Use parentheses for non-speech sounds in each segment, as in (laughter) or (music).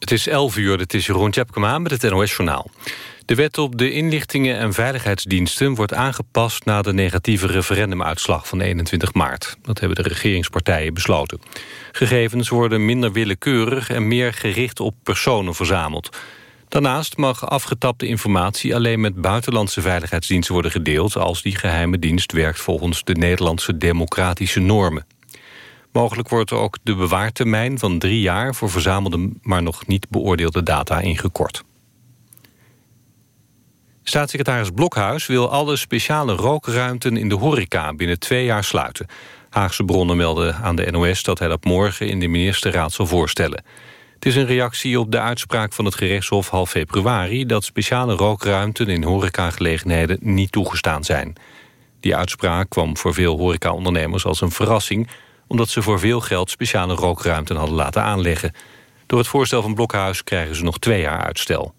Het is 11 uur, het is Jeroen Tjepkema met het NOS-journaal. De wet op de inlichtingen en veiligheidsdiensten wordt aangepast... na de negatieve referendumuitslag van 21 maart. Dat hebben de regeringspartijen besloten. Gegevens worden minder willekeurig en meer gericht op personen verzameld. Daarnaast mag afgetapte informatie alleen met buitenlandse veiligheidsdiensten worden gedeeld... als die geheime dienst werkt volgens de Nederlandse democratische normen. Mogelijk wordt er ook de bewaartermijn van drie jaar... voor verzamelde, maar nog niet beoordeelde data ingekort. Staatssecretaris Blokhuis wil alle speciale rookruimten in de horeca binnen twee jaar sluiten. Haagse bronnen melden aan de NOS dat hij dat morgen in de ministerraad zal voorstellen. Het is een reactie op de uitspraak van het gerechtshof half februari... dat speciale rookruimten in horecagelegenheden niet toegestaan zijn. Die uitspraak kwam voor veel horecaondernemers als een verrassing omdat ze voor veel geld speciale rookruimten hadden laten aanleggen. Door het voorstel van Blokhuis krijgen ze nog twee jaar uitstel.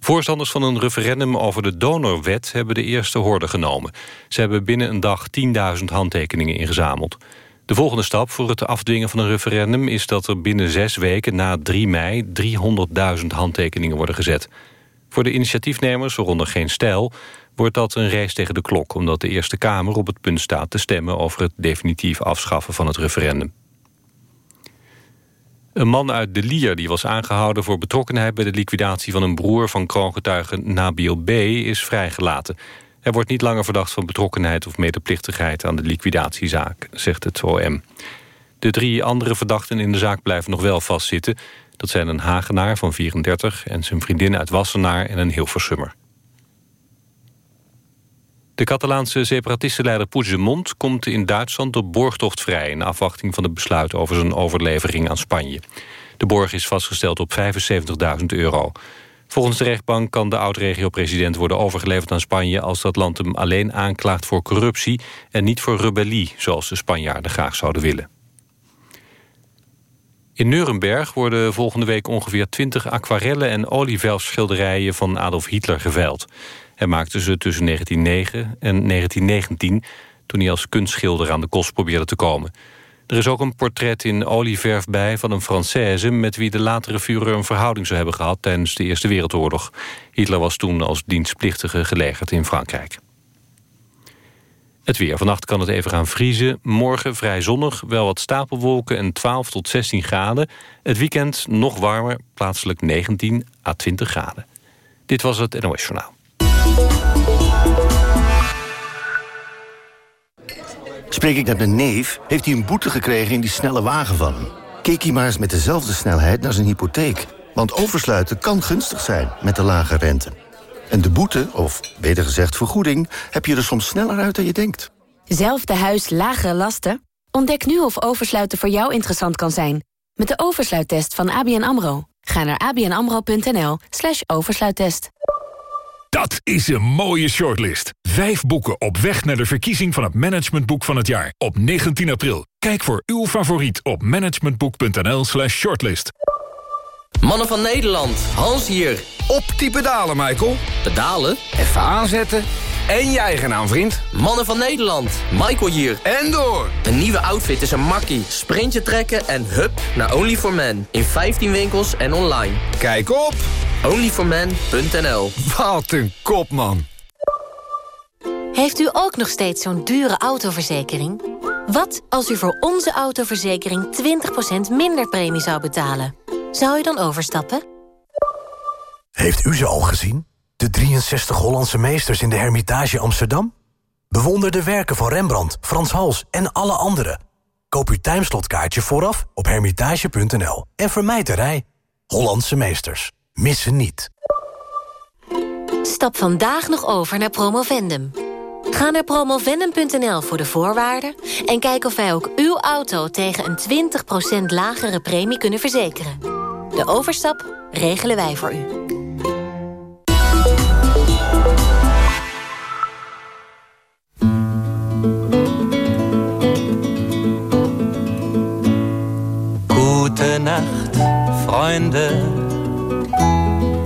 Voorstanders van een referendum over de donorwet hebben de eerste horde genomen. Ze hebben binnen een dag 10.000 handtekeningen ingezameld. De volgende stap voor het afdwingen van een referendum... is dat er binnen zes weken na 3 mei 300.000 handtekeningen worden gezet. Voor de initiatiefnemers, waaronder geen stijl wordt dat een race tegen de klok... omdat de Eerste Kamer op het punt staat te stemmen... over het definitief afschaffen van het referendum. Een man uit De Lier die was aangehouden voor betrokkenheid... bij de liquidatie van een broer van kroongetuige Nabil B. is vrijgelaten. Hij wordt niet langer verdacht van betrokkenheid of medeplichtigheid... aan de liquidatiezaak, zegt het OM. De drie andere verdachten in de zaak blijven nog wel vastzitten. Dat zijn een Hagenaar van 34 en zijn vriendin uit Wassenaar en een Hilversummer. De Catalaanse separatistenleider Puigdemont komt in Duitsland op borgtocht vrij... in afwachting van het besluit over zijn overlevering aan Spanje. De borg is vastgesteld op 75.000 euro. Volgens de rechtbank kan de oud-regio-president worden overgeleverd aan Spanje... als dat land hem alleen aanklaagt voor corruptie en niet voor rebellie... zoals de Spanjaarden graag zouden willen. In Nuremberg worden volgende week ongeveer 20 aquarellen en olieverfschilderijen van Adolf Hitler geveild. Hij maakte ze tussen 1909 en 1919... toen hij als kunstschilder aan de kost probeerde te komen. Er is ook een portret in olieverf bij van een Française... met wie de latere Führer een verhouding zou hebben gehad... tijdens de Eerste Wereldoorlog. Hitler was toen als dienstplichtige gelegerd in Frankrijk. Het weer. Vannacht kan het even gaan vriezen. Morgen vrij zonnig, wel wat stapelwolken en 12 tot 16 graden. Het weekend nog warmer, plaatselijk 19 à 20 graden. Dit was het NOS Journaal. Spreek ik met mijn neef, heeft hij een boete gekregen in die snelle wagen van hem. Keek hij maar eens met dezelfde snelheid naar zijn hypotheek. Want oversluiten kan gunstig zijn met de lage rente. En de boete, of beter gezegd vergoeding, heb je er soms sneller uit dan je denkt. Zelfde huis, lagere lasten? Ontdek nu of oversluiten voor jou interessant kan zijn. Met de oversluittest van ABN AMRO. Ga naar abnamro.nl slash oversluittest. Dat is een mooie shortlist. Vijf boeken op weg naar de verkiezing van het managementboek van het jaar. Op 19 april. Kijk voor uw favoriet op managementboek.nl slash shortlist. Mannen van Nederland, Hans hier. Op die pedalen, Michael. Pedalen? Even aanzetten. En je eigen naam, vriend. Mannen van Nederland, Michael hier. En door. Een nieuwe outfit is een makkie. Sprintje trekken en hup naar only for men In 15 winkels en online. Kijk op onlyformen.nl Wat een kop, man. Heeft u ook nog steeds zo'n dure autoverzekering? Wat als u voor onze autoverzekering 20% minder premie zou betalen? Zou u dan overstappen? Heeft u ze al gezien? De 63 Hollandse meesters in de Hermitage Amsterdam? Bewonder de werken van Rembrandt, Frans Hals en alle anderen. Koop uw timeslotkaartje vooraf op hermitage.nl en vermijd de rij. Hollandse meesters. Missen niet. Stap vandaag nog over naar Promovendum. Ga naar promovendum.nl voor de voorwaarden... en kijk of wij ook uw auto tegen een 20% lagere premie kunnen verzekeren. De overstap regelen wij voor u. Gute Nacht, Freunde.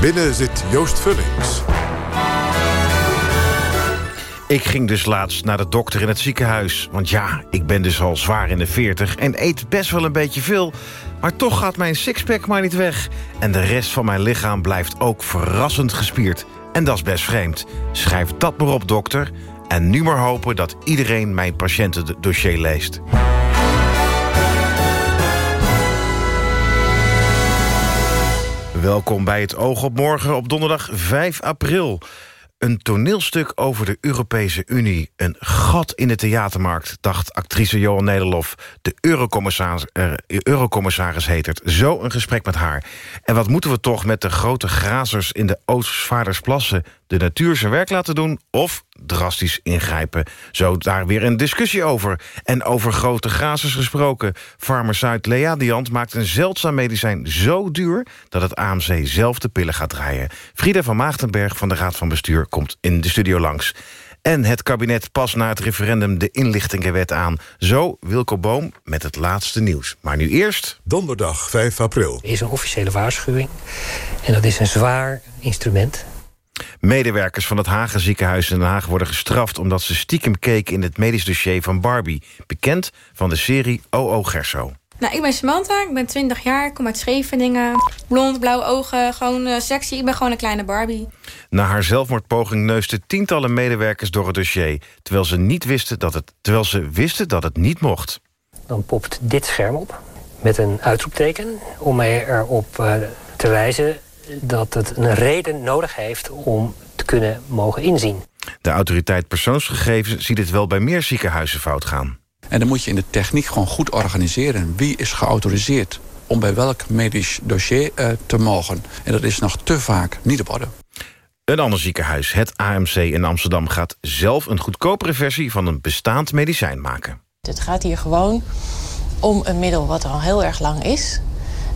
Binnen zit Joost Vullings. Ik ging dus laatst naar de dokter in het ziekenhuis. Want ja, ik ben dus al zwaar in de 40 en eet best wel een beetje veel. Maar toch gaat mijn sixpack maar niet weg. En de rest van mijn lichaam blijft ook verrassend gespierd. En dat is best vreemd. Schrijf dat maar op, dokter. En nu maar hopen dat iedereen mijn patiëntendossier leest. Welkom bij het Oog op Morgen op donderdag 5 april. Een toneelstuk over de Europese Unie. Een gat in de theatermarkt, dacht actrice Johan Nederlof. De eurocommissaris, uh, eurocommissaris heet het. Zo een gesprek met haar. En wat moeten we toch met de grote grazers in de Oostvaardersplassen... de natuur zijn werk laten doen of drastisch ingrijpen? Zo daar weer een discussie over. En over grote grazers gesproken. Farmer Zuid Lea Diant maakt een zeldzaam medicijn zo duur... dat het AMC zelf de pillen gaat draaien. Frieda van Maagdenberg van de Raad van Bestuur komt in de studio langs. En het kabinet past na het referendum de inlichtingenwet aan. Zo Wilco Boom met het laatste nieuws. Maar nu eerst... Donderdag 5 april. Er is een officiële waarschuwing. En dat is een zwaar instrument. Medewerkers van het Hagen ziekenhuis in Den Haag worden gestraft... omdat ze stiekem keken in het medisch dossier van Barbie. Bekend van de serie O.O. Gerso. Nou, ik ben Samantha, ik ben 20 jaar, ik kom uit Scheveningen. Blond, blauwe ogen, gewoon uh, sexy. Ik ben gewoon een kleine Barbie. Na haar zelfmoordpoging neusten tientallen medewerkers door het dossier... terwijl ze, niet wisten dat het, terwijl ze wisten dat het niet mocht. Dan popt dit scherm op met een uitroepteken... om mij erop uh, te wijzen dat het een reden nodig heeft... om te kunnen mogen inzien. De autoriteit persoonsgegevens ziet het wel bij meer ziekenhuizen fout gaan. En dan moet je in de techniek gewoon goed organiseren. Wie is geautoriseerd om bij welk medisch dossier uh, te mogen? En dat is nog te vaak niet op orde. Een ander ziekenhuis, het AMC in Amsterdam... gaat zelf een goedkopere versie van een bestaand medicijn maken. Het gaat hier gewoon om een middel wat al heel erg lang is...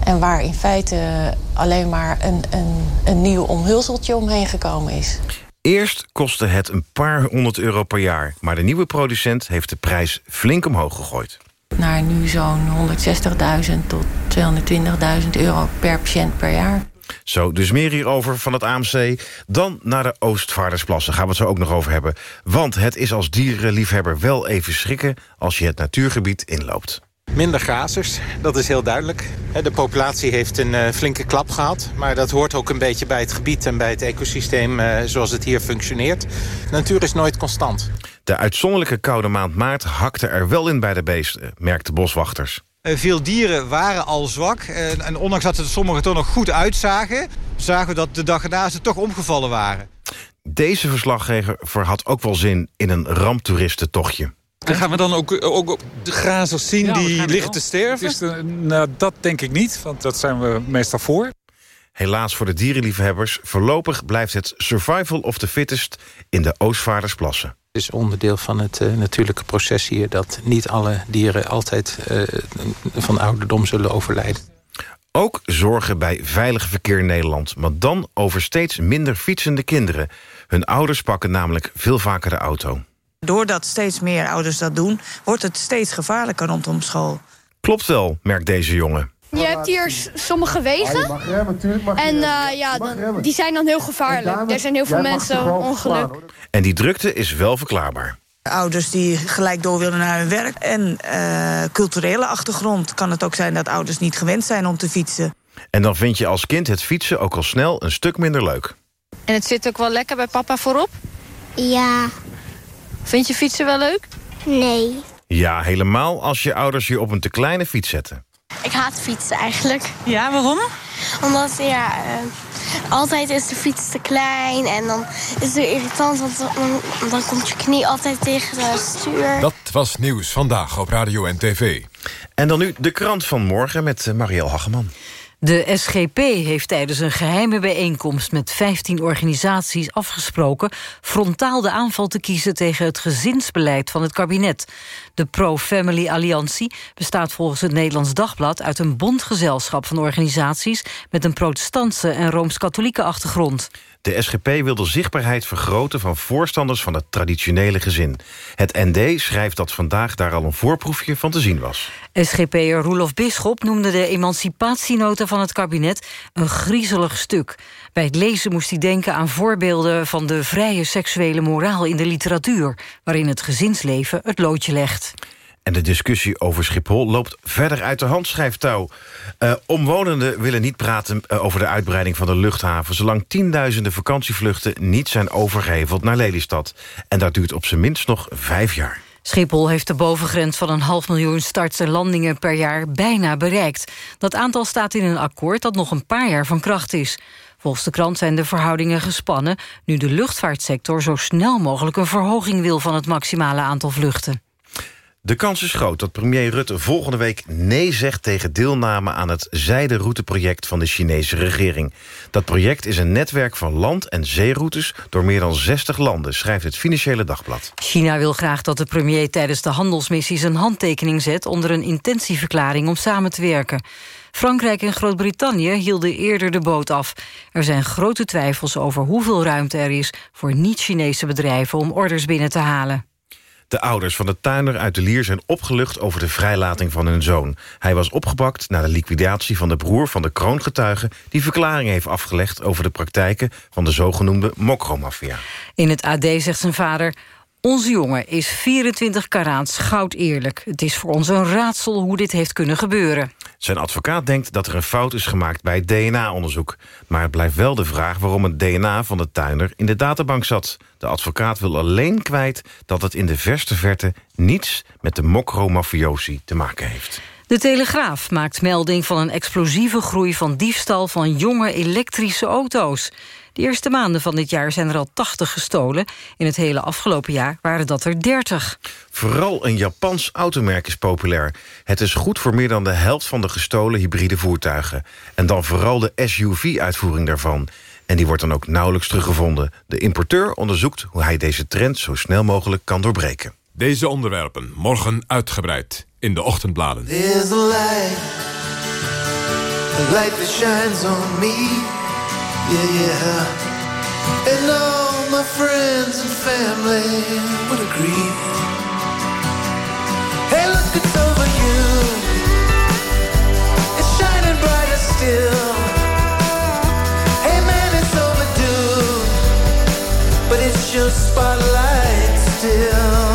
en waar in feite alleen maar een, een, een nieuw omhulseltje omheen gekomen is. Eerst kostte het een paar honderd euro per jaar... maar de nieuwe producent heeft de prijs flink omhoog gegooid. Naar nu zo'n 160.000 tot 220.000 euro per patiënt per jaar. Zo, dus meer hierover van het AMC. Dan naar de Oostvaardersplassen gaan we het zo ook nog over hebben. Want het is als dierenliefhebber wel even schrikken... als je het natuurgebied inloopt. Minder grazers, dat is heel duidelijk. De populatie heeft een uh, flinke klap gehad. Maar dat hoort ook een beetje bij het gebied en bij het ecosysteem uh, zoals het hier functioneert. De natuur is nooit constant. De uitzonderlijke koude maand maart hakte er wel in bij de beesten, merkten boswachters. Veel dieren waren al zwak. En ondanks dat er sommigen toch nog goed uitzagen... zagen we dat de dag erna ze toch omgevallen waren. Deze verslaggever had ook wel zin in een ramptoeristentochtje. En gaan we dan ook, ook de grazers zien ja, die liggen te sterven? De, nou, dat denk ik niet, want dat zijn we meestal voor. Helaas voor de dierenliefhebbers, voorlopig blijft het survival of the fittest in de Oostvaardersplassen. Het is onderdeel van het uh, natuurlijke proces hier... dat niet alle dieren altijd uh, van ouderdom zullen overlijden. Ook zorgen bij veilig verkeer in Nederland... maar dan over steeds minder fietsende kinderen. Hun ouders pakken namelijk veel vaker de auto. Doordat steeds meer ouders dat doen, wordt het steeds gevaarlijker rondom school. Klopt wel, merkt deze jongen. Je hebt hier sommige wegen. En uh, ja, die zijn dan heel gevaarlijk. Er zijn heel veel mensen ongeluk. En die drukte is wel verklaarbaar. Ouders die gelijk door willen naar hun werk. En uh, culturele achtergrond kan het ook zijn dat ouders niet gewend zijn om te fietsen. En dan vind je als kind het fietsen ook al snel een stuk minder leuk. En het zit ook wel lekker bij papa voorop? Ja. Vind je fietsen wel leuk? Nee. Ja, helemaal als je ouders je op een te kleine fiets zetten. Ik haat fietsen eigenlijk. Ja, waarom? Omdat, ja, uh, altijd is de fiets te klein en dan is het irritant, want dan, dan komt je knie altijd tegen het stuur. Dat was Nieuws Vandaag op Radio en TV. En dan nu de krant van morgen met Marielle Hageman. De SGP heeft tijdens een geheime bijeenkomst met 15 organisaties afgesproken frontaal de aanval te kiezen tegen het gezinsbeleid van het kabinet. De Pro-Family Alliantie bestaat volgens het Nederlands Dagblad uit een bondgezelschap van organisaties met een protestantse en rooms-katholieke achtergrond. De SGP wil de zichtbaarheid vergroten van voorstanders van het traditionele gezin. Het ND schrijft dat vandaag daar al een voorproefje van te zien was. SGP'er Roelof Bisschop noemde de emancipatienota van het kabinet een griezelig stuk. Bij het lezen moest hij denken aan voorbeelden van de vrije seksuele moraal in de literatuur, waarin het gezinsleven het loodje legt. En de discussie over Schiphol loopt verder uit de hand, schrijft Touw. Uh, omwonenden willen niet praten uh, over de uitbreiding van de luchthaven... zolang tienduizenden vakantievluchten niet zijn overgeheveld naar Lelystad. En dat duurt op zijn minst nog vijf jaar. Schiphol heeft de bovengrens van een half miljoen starts en landingen per jaar bijna bereikt. Dat aantal staat in een akkoord dat nog een paar jaar van kracht is. Volgens de krant zijn de verhoudingen gespannen... nu de luchtvaartsector zo snel mogelijk een verhoging wil van het maximale aantal vluchten. De kans is groot dat premier Rutte volgende week nee zegt tegen deelname aan het zijderouteproject van de Chinese regering. Dat project is een netwerk van land- en zeeroutes door meer dan 60 landen, schrijft het Financiële Dagblad. China wil graag dat de premier tijdens de handelsmissies een handtekening zet onder een intentieverklaring om samen te werken. Frankrijk en Groot-Brittannië hielden eerder de boot af. Er zijn grote twijfels over hoeveel ruimte er is voor niet-Chinese bedrijven om orders binnen te halen. De ouders van de tuinder uit de Lier zijn opgelucht over de vrijlating van hun zoon. Hij was opgepakt na de liquidatie van de broer van de kroongetuige... die verklaring heeft afgelegd over de praktijken van de zogenoemde mokromafia. In het AD zegt zijn vader... Onze jongen is 24 karaats goud eerlijk. Het is voor ons een raadsel hoe dit heeft kunnen gebeuren. Zijn advocaat denkt dat er een fout is gemaakt bij het DNA-onderzoek. Maar het blijft wel de vraag waarom het DNA van de tuinder in de databank zat. De advocaat wil alleen kwijt dat het in de verste verte... niets met de mokro-mafiosi te maken heeft. De Telegraaf maakt melding van een explosieve groei van diefstal van jonge elektrische auto's. De eerste maanden van dit jaar zijn er al 80 gestolen. In het hele afgelopen jaar waren dat er 30. Vooral een Japans automerk is populair. Het is goed voor meer dan de helft van de gestolen hybride voertuigen. En dan vooral de SUV-uitvoering daarvan. En die wordt dan ook nauwelijks teruggevonden. De importeur onderzoekt hoe hij deze trend zo snel mogelijk kan doorbreken. Deze onderwerpen morgen uitgebreid in de ochtendbladen. There's a light, a light that shines on me, yeah, yeah. And all my friends and family would agree. Hey, look, it's over you. It's shining brighter still. Hey, man, it's overdue. But it's your spotlight still.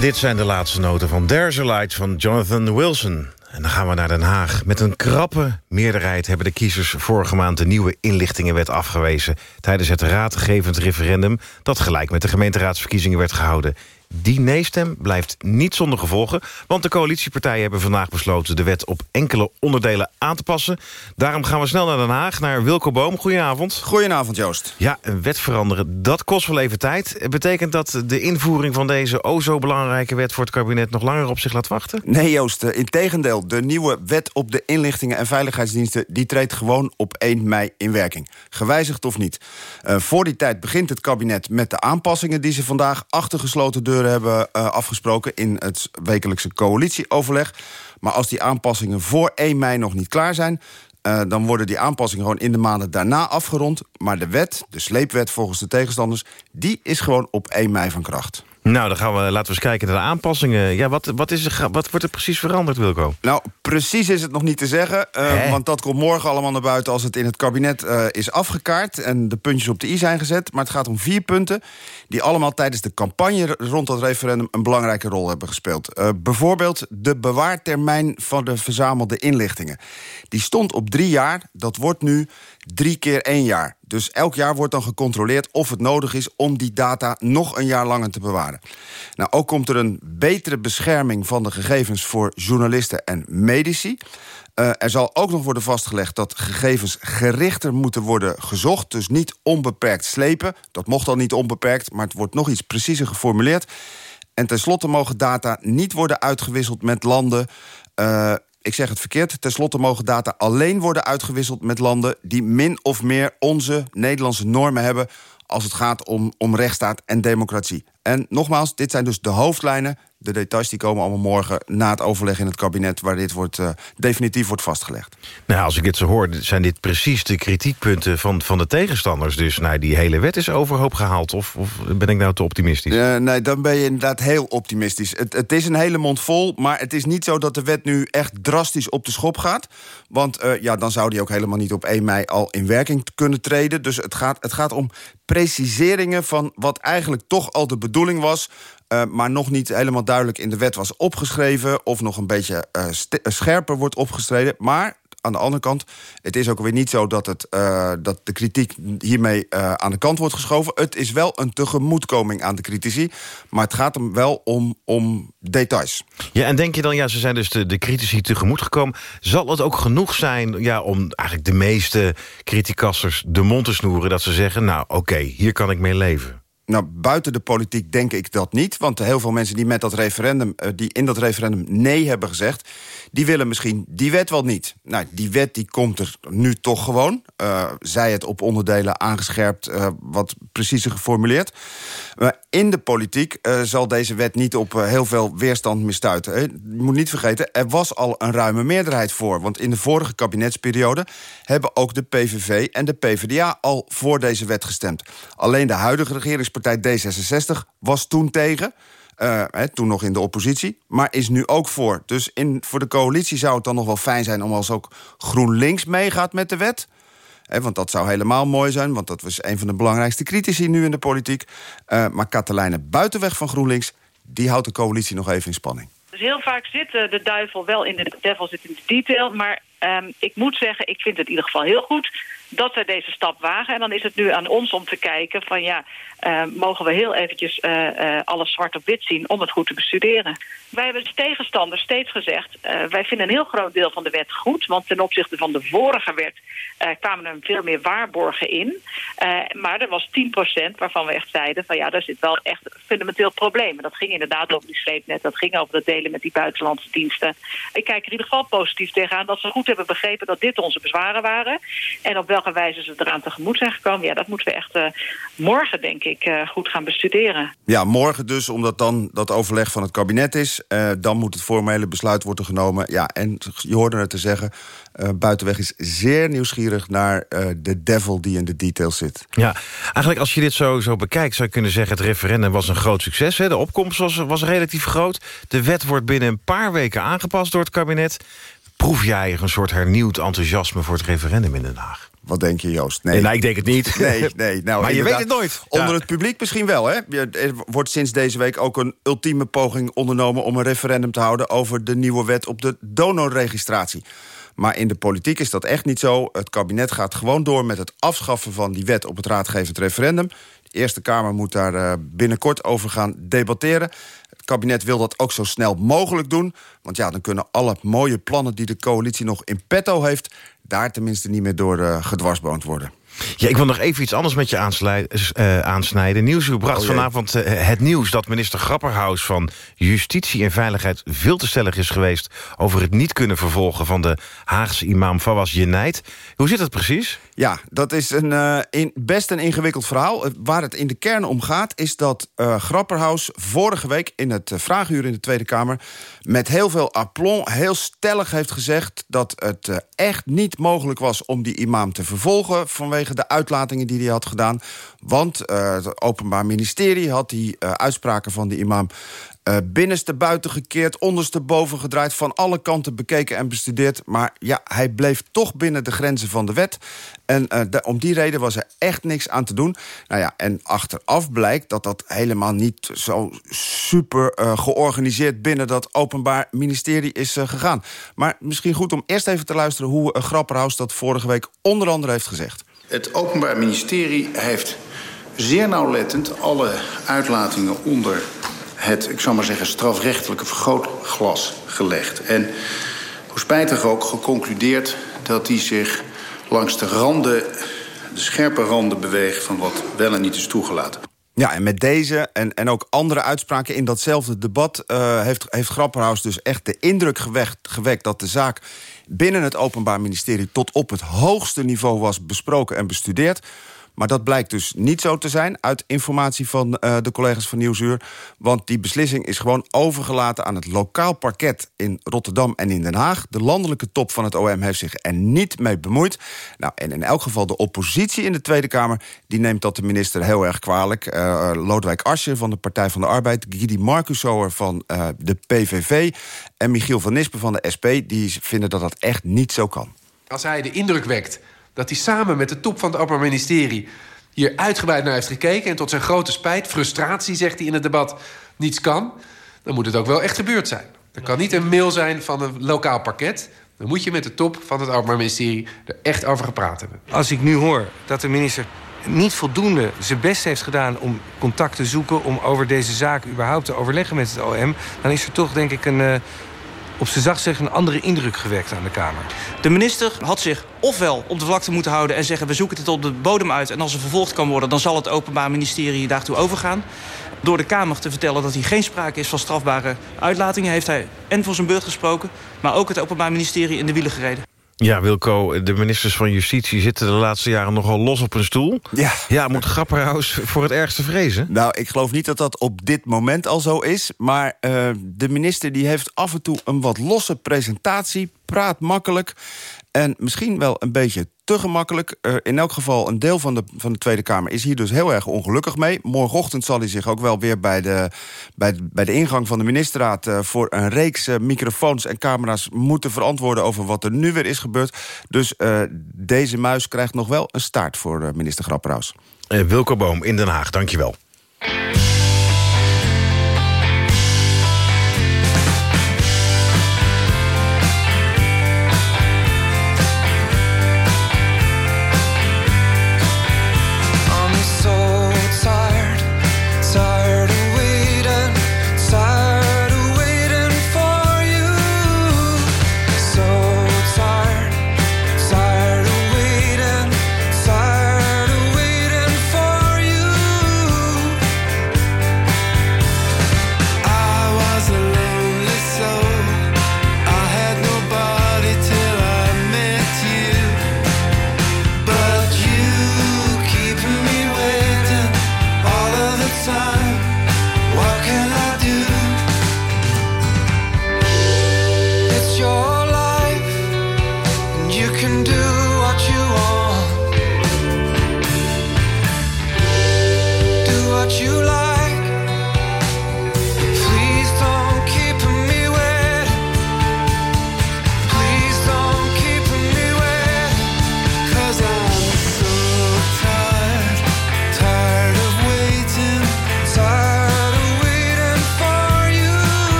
Dit zijn de laatste noten van There's a Light van Jonathan Wilson. En dan gaan we naar Den Haag. Met een krappe meerderheid hebben de kiezers vorige maand... de nieuwe inlichtingenwet afgewezen... tijdens het raadgevend referendum... dat gelijk met de gemeenteraadsverkiezingen werd gehouden. Die nee-stem blijft niet zonder gevolgen... want de coalitiepartijen hebben vandaag besloten... de wet op enkele onderdelen aan te passen. Daarom gaan we snel naar Den Haag, naar Wilco Boom. Goedenavond. Goedenavond, Joost. Ja, een wet veranderen, dat kost wel even tijd. Betekent dat de invoering van deze o zo belangrijke wet... voor het kabinet nog langer op zich laat wachten? Nee, Joost. In tegendeel, de nieuwe wet op de inlichtingen en veiligheidsdiensten... die treedt gewoon op 1 mei in werking. Gewijzigd of niet. Uh, voor die tijd begint het kabinet met de aanpassingen... die ze vandaag achter gesloten deuren hebben uh, afgesproken... in het wekelijkse coalitieoverleg. Maar als die aanpassingen voor 1 mei nog niet klaar zijn... Uh, dan worden die aanpassingen gewoon in de maanden daarna afgerond. Maar de wet, de sleepwet volgens de tegenstanders... die is gewoon op 1 mei van kracht. Nou, dan gaan we, laten we eens kijken naar de aanpassingen. Ja, wat, wat, is er, wat wordt er precies veranderd, Wilco? Nou, precies is het nog niet te zeggen. Uh, want dat komt morgen allemaal naar buiten als het in het kabinet uh, is afgekaart... en de puntjes op de i zijn gezet. Maar het gaat om vier punten... die allemaal tijdens de campagne rond dat referendum... een belangrijke rol hebben gespeeld. Uh, bijvoorbeeld de bewaartermijn van de verzamelde inlichtingen. Die stond op drie jaar, dat wordt nu drie keer één jaar. Dus elk jaar wordt dan gecontroleerd of het nodig is... om die data nog een jaar langer te bewaren. Nou, ook komt er een betere bescherming van de gegevens... voor journalisten en medici. Uh, er zal ook nog worden vastgelegd dat gegevens gerichter moeten worden gezocht. Dus niet onbeperkt slepen. Dat mocht al niet onbeperkt, maar het wordt nog iets preciezer geformuleerd. En tenslotte mogen data niet worden uitgewisseld met landen... Uh, ik zeg het verkeerd. Ten slotte mogen data alleen worden uitgewisseld met landen... die min of meer onze Nederlandse normen hebben... als het gaat om, om rechtsstaat en democratie. En nogmaals, dit zijn dus de hoofdlijnen. De details die komen allemaal morgen na het overleg in het kabinet... waar dit wordt, uh, definitief wordt vastgelegd. Nou, als ik dit zo hoor, zijn dit precies de kritiekpunten van, van de tegenstanders. Dus nou, die hele wet is overhoop gehaald. Of, of ben ik nou te optimistisch? Uh, nee, dan ben je inderdaad heel optimistisch. Het, het, is een hele mond vol, maar het is niet zo dat de wet nu echt drastisch op de schop gaat. Want uh, ja, dan zou die ook helemaal niet op 1 mei al in werking kunnen treden. Dus het gaat, het gaat om preciseringen van wat eigenlijk toch al de bedoeling was... Uh, maar nog niet helemaal duidelijk in de wet was opgeschreven... of nog een beetje uh, scherper wordt opgestreden. Maar aan de andere kant, het is ook weer niet zo... dat, het, dat de kritiek hiermee aan de kant wordt geschoven. Het is wel een tegemoetkoming aan de critici. Maar het gaat hem wel om, om details. Ja, en denk je dan, ja, ze zijn dus de, de critici tegemoet gekomen... zal het ook genoeg zijn ja, om eigenlijk de meeste criticassers de mond te snoeren... dat ze zeggen, nou oké, hier kan ik mee leven? Nou, buiten de politiek denk ik dat niet. Want heel veel mensen die met dat referendum, die in dat referendum nee hebben gezegd, die willen misschien die wet wel niet. Nou, die wet die komt er nu toch gewoon. Uh, zij het op onderdelen aangescherpt, uh, wat preciezer geformuleerd. Maar in de politiek uh, zal deze wet niet op heel veel weerstand misstuiten. Je moet niet vergeten, er was al een ruime meerderheid voor. Want in de vorige kabinetsperiode hebben ook de PVV en de PvdA al voor deze wet gestemd. Alleen de huidige regeringspartij D66 was toen tegen... He, toen nog in de oppositie, maar is nu ook voor. Dus in, voor de coalitie zou het dan nog wel fijn zijn... om als ook GroenLinks meegaat met de wet... Want dat zou helemaal mooi zijn, want dat was een van de belangrijkste critici nu in de politiek. Uh, maar Katelijne Buitenweg van GroenLinks, die houdt de coalitie nog even in spanning. Dus heel vaak zit de duivel wel in de, de devil zit in de detail. Maar um, ik moet zeggen, ik vind het in ieder geval heel goed dat zij deze stap wagen. En dan is het nu aan ons om te kijken van ja, uh, mogen we heel eventjes uh, uh, alles zwart op wit zien om het goed te bestuderen. Wij hebben als tegenstanders steeds gezegd, wij vinden een heel groot deel van de wet goed. Want ten opzichte van de vorige wet kwamen er veel meer waarborgen in. maar er was 10% waarvan we echt zeiden van ja, daar zit wel echt fundamenteel probleem. En dat ging inderdaad over die sleepnet, dat ging over het delen met die buitenlandse diensten. Ik kijk er in ieder geval positief tegenaan dat ze goed hebben begrepen dat dit onze bezwaren waren. En op wijze ze eraan tegemoet zijn gekomen, ja, dat moeten we echt uh, morgen, denk ik, uh, goed gaan bestuderen. Ja, morgen dus, omdat dan dat overleg van het kabinet is. Uh, dan moet het formele besluit worden genomen. Ja, en je hoorde het te zeggen, Buitenweg is zeer nieuwsgierig naar de devil die in de details zit. Ja, eigenlijk als je dit zo, zo bekijkt, zou je kunnen zeggen... het referendum was een groot succes. Hè? De opkomst was, was relatief groot. De wet wordt binnen een paar weken aangepast door het kabinet. Proef jij een soort hernieuwd enthousiasme voor het referendum in Den Haag? Wat denk je, Joost? Nee, nee ik denk het niet. (laughs) Nee, nee. Nou, maar je weet het nooit. Onder het publiek misschien wel, hè? Er wordt sinds deze week ook een ultieme poging ondernomen... om een referendum te houden over de nieuwe wet op de donorregistratie. Maar in de politiek is dat echt niet zo. Het kabinet gaat gewoon door met het afschaffen van die wet... op het raadgevend referendum. De Eerste Kamer moet daar eh, binnenkort over gaan debatteren. Het kabinet wil dat ook zo snel mogelijk doen. Want ja, dan kunnen alle mooie plannen die de coalitie nog in petto heeft... daar tenminste niet meer door uh, gedwarsboond worden. Ja, ik wil nog even iets anders met je uh, aansnijden. Nieuwsuur bracht oh, vanavond uh, het nieuws dat minister Grapperhaus... van Justitie en Veiligheid veel te stellig is geweest... over het niet kunnen vervolgen van de Haagse imam Fawaz Jenait. Hoe zit het precies? Ja, dat is een, uh, in, best een ingewikkeld verhaal. Waar het in de kern om gaat, is dat Grapperhaus vorige week... in het Vraaguur in de Tweede Kamer... met heel veel aplomb, heel stellig heeft gezegd... dat het echt niet mogelijk was om die imam te vervolgen... vanwege de uitlatingen die hij had gedaan. Want uh, het Openbaar Ministerie had die uh, uitspraken van de imam... Uh, binnenste buiten gekeerd, onderste boven gedraaid... van alle kanten bekeken en bestudeerd. Maar ja, hij bleef toch binnen de grenzen van de wet. En de, om die reden was er echt niks aan te doen. Nou ja, en achteraf blijkt dat dat helemaal niet zo super georganiseerd... binnen dat Openbaar Ministerie is gegaan. Maar misschien goed om eerst even te luisteren... hoe Grapperhaus dat vorige week onder andere heeft gezegd. Het Openbaar Ministerie heeft zeer nauwlettend alle uitlatingen onder het, ik zal maar zeggen, strafrechtelijke vergrootglas gelegd. En hoe spijtig ook geconcludeerd dat hij zich langs de randen, de scherpe randen beweegt van wat wel en niet is toegelaten. Ja, en met deze en, en ook andere uitspraken in datzelfde debat... Uh, heeft, heeft Grapperhaus dus echt de indruk gewekt, gewekt dat de zaak binnen het Openbaar Ministerie... tot op het hoogste niveau was besproken en bestudeerd. Maar dat blijkt dus niet zo te zijn uit informatie van uh, de collega's van Nieuwsuur. Want die beslissing is gewoon overgelaten aan het lokaal parket in Rotterdam en in Den Haag. De landelijke top van het OM heeft zich er niet mee bemoeid. Nou, en in elk geval de oppositie in de Tweede Kamer... die neemt dat de minister heel erg kwalijk. Uh, Lodewijk van de Partij van de Arbeid... Gidi Marcussoer van uh, de PVV... en Michiel van Nispen van de SP... die vinden dat dat echt niet zo kan. Als hij de indruk wekt dat hij samen met de top van het Openbaar Ministerie... hier uitgebreid naar heeft gekeken... en tot zijn grote spijt, frustratie, zegt hij in het debat, niets kan... dan moet het ook wel echt gebeurd zijn. Er kan niet een mail zijn van een lokaal parket... Dan moet je met de top van het Openbaar Ministerie er echt over gepraat hebben. Als ik nu hoor dat de minister niet voldoende zijn best heeft gedaan... om contact te zoeken, om over deze zaak überhaupt te overleggen met het OM... dan is er toch, denk ik, een, uh, op zijn zacht een andere indruk gewekt aan de Kamer. De minister had zich ofwel op de vlakte moeten houden en zeggen... we zoeken het op de bodem uit en als er vervolgd kan worden... dan zal het Openbaar Ministerie daartoe overgaan. Door de Kamer te vertellen dat hier geen sprake is van strafbare uitlatingen... heeft hij en voor zijn beurt gesproken... maar ook het Openbaar Ministerie in de wielen gereden. Ja, Wilco, de ministers van Justitie zitten de laatste jaren nogal los op een stoel. Ja. Ja, moet Grapperhaus voor het ergste vrezen? Nou, ik geloof niet dat dat op dit moment al zo is. Maar uh, de minister die heeft af en toe een wat losse presentatie, praat makkelijk... En misschien wel een beetje te gemakkelijk. In elk geval, een deel van de, van de Tweede Kamer is hier dus heel erg ongelukkig mee. Morgenochtend zal hij zich ook wel weer bij de, bij, bij de ingang van de ministerraad... Uh, voor een reeks uh, microfoons en camera's moeten verantwoorden... over wat er nu weer is gebeurd. Dus deze muis krijgt nog wel een staart voor minister Grapperhaus. Wilco Boom in Den Haag, dankjewel.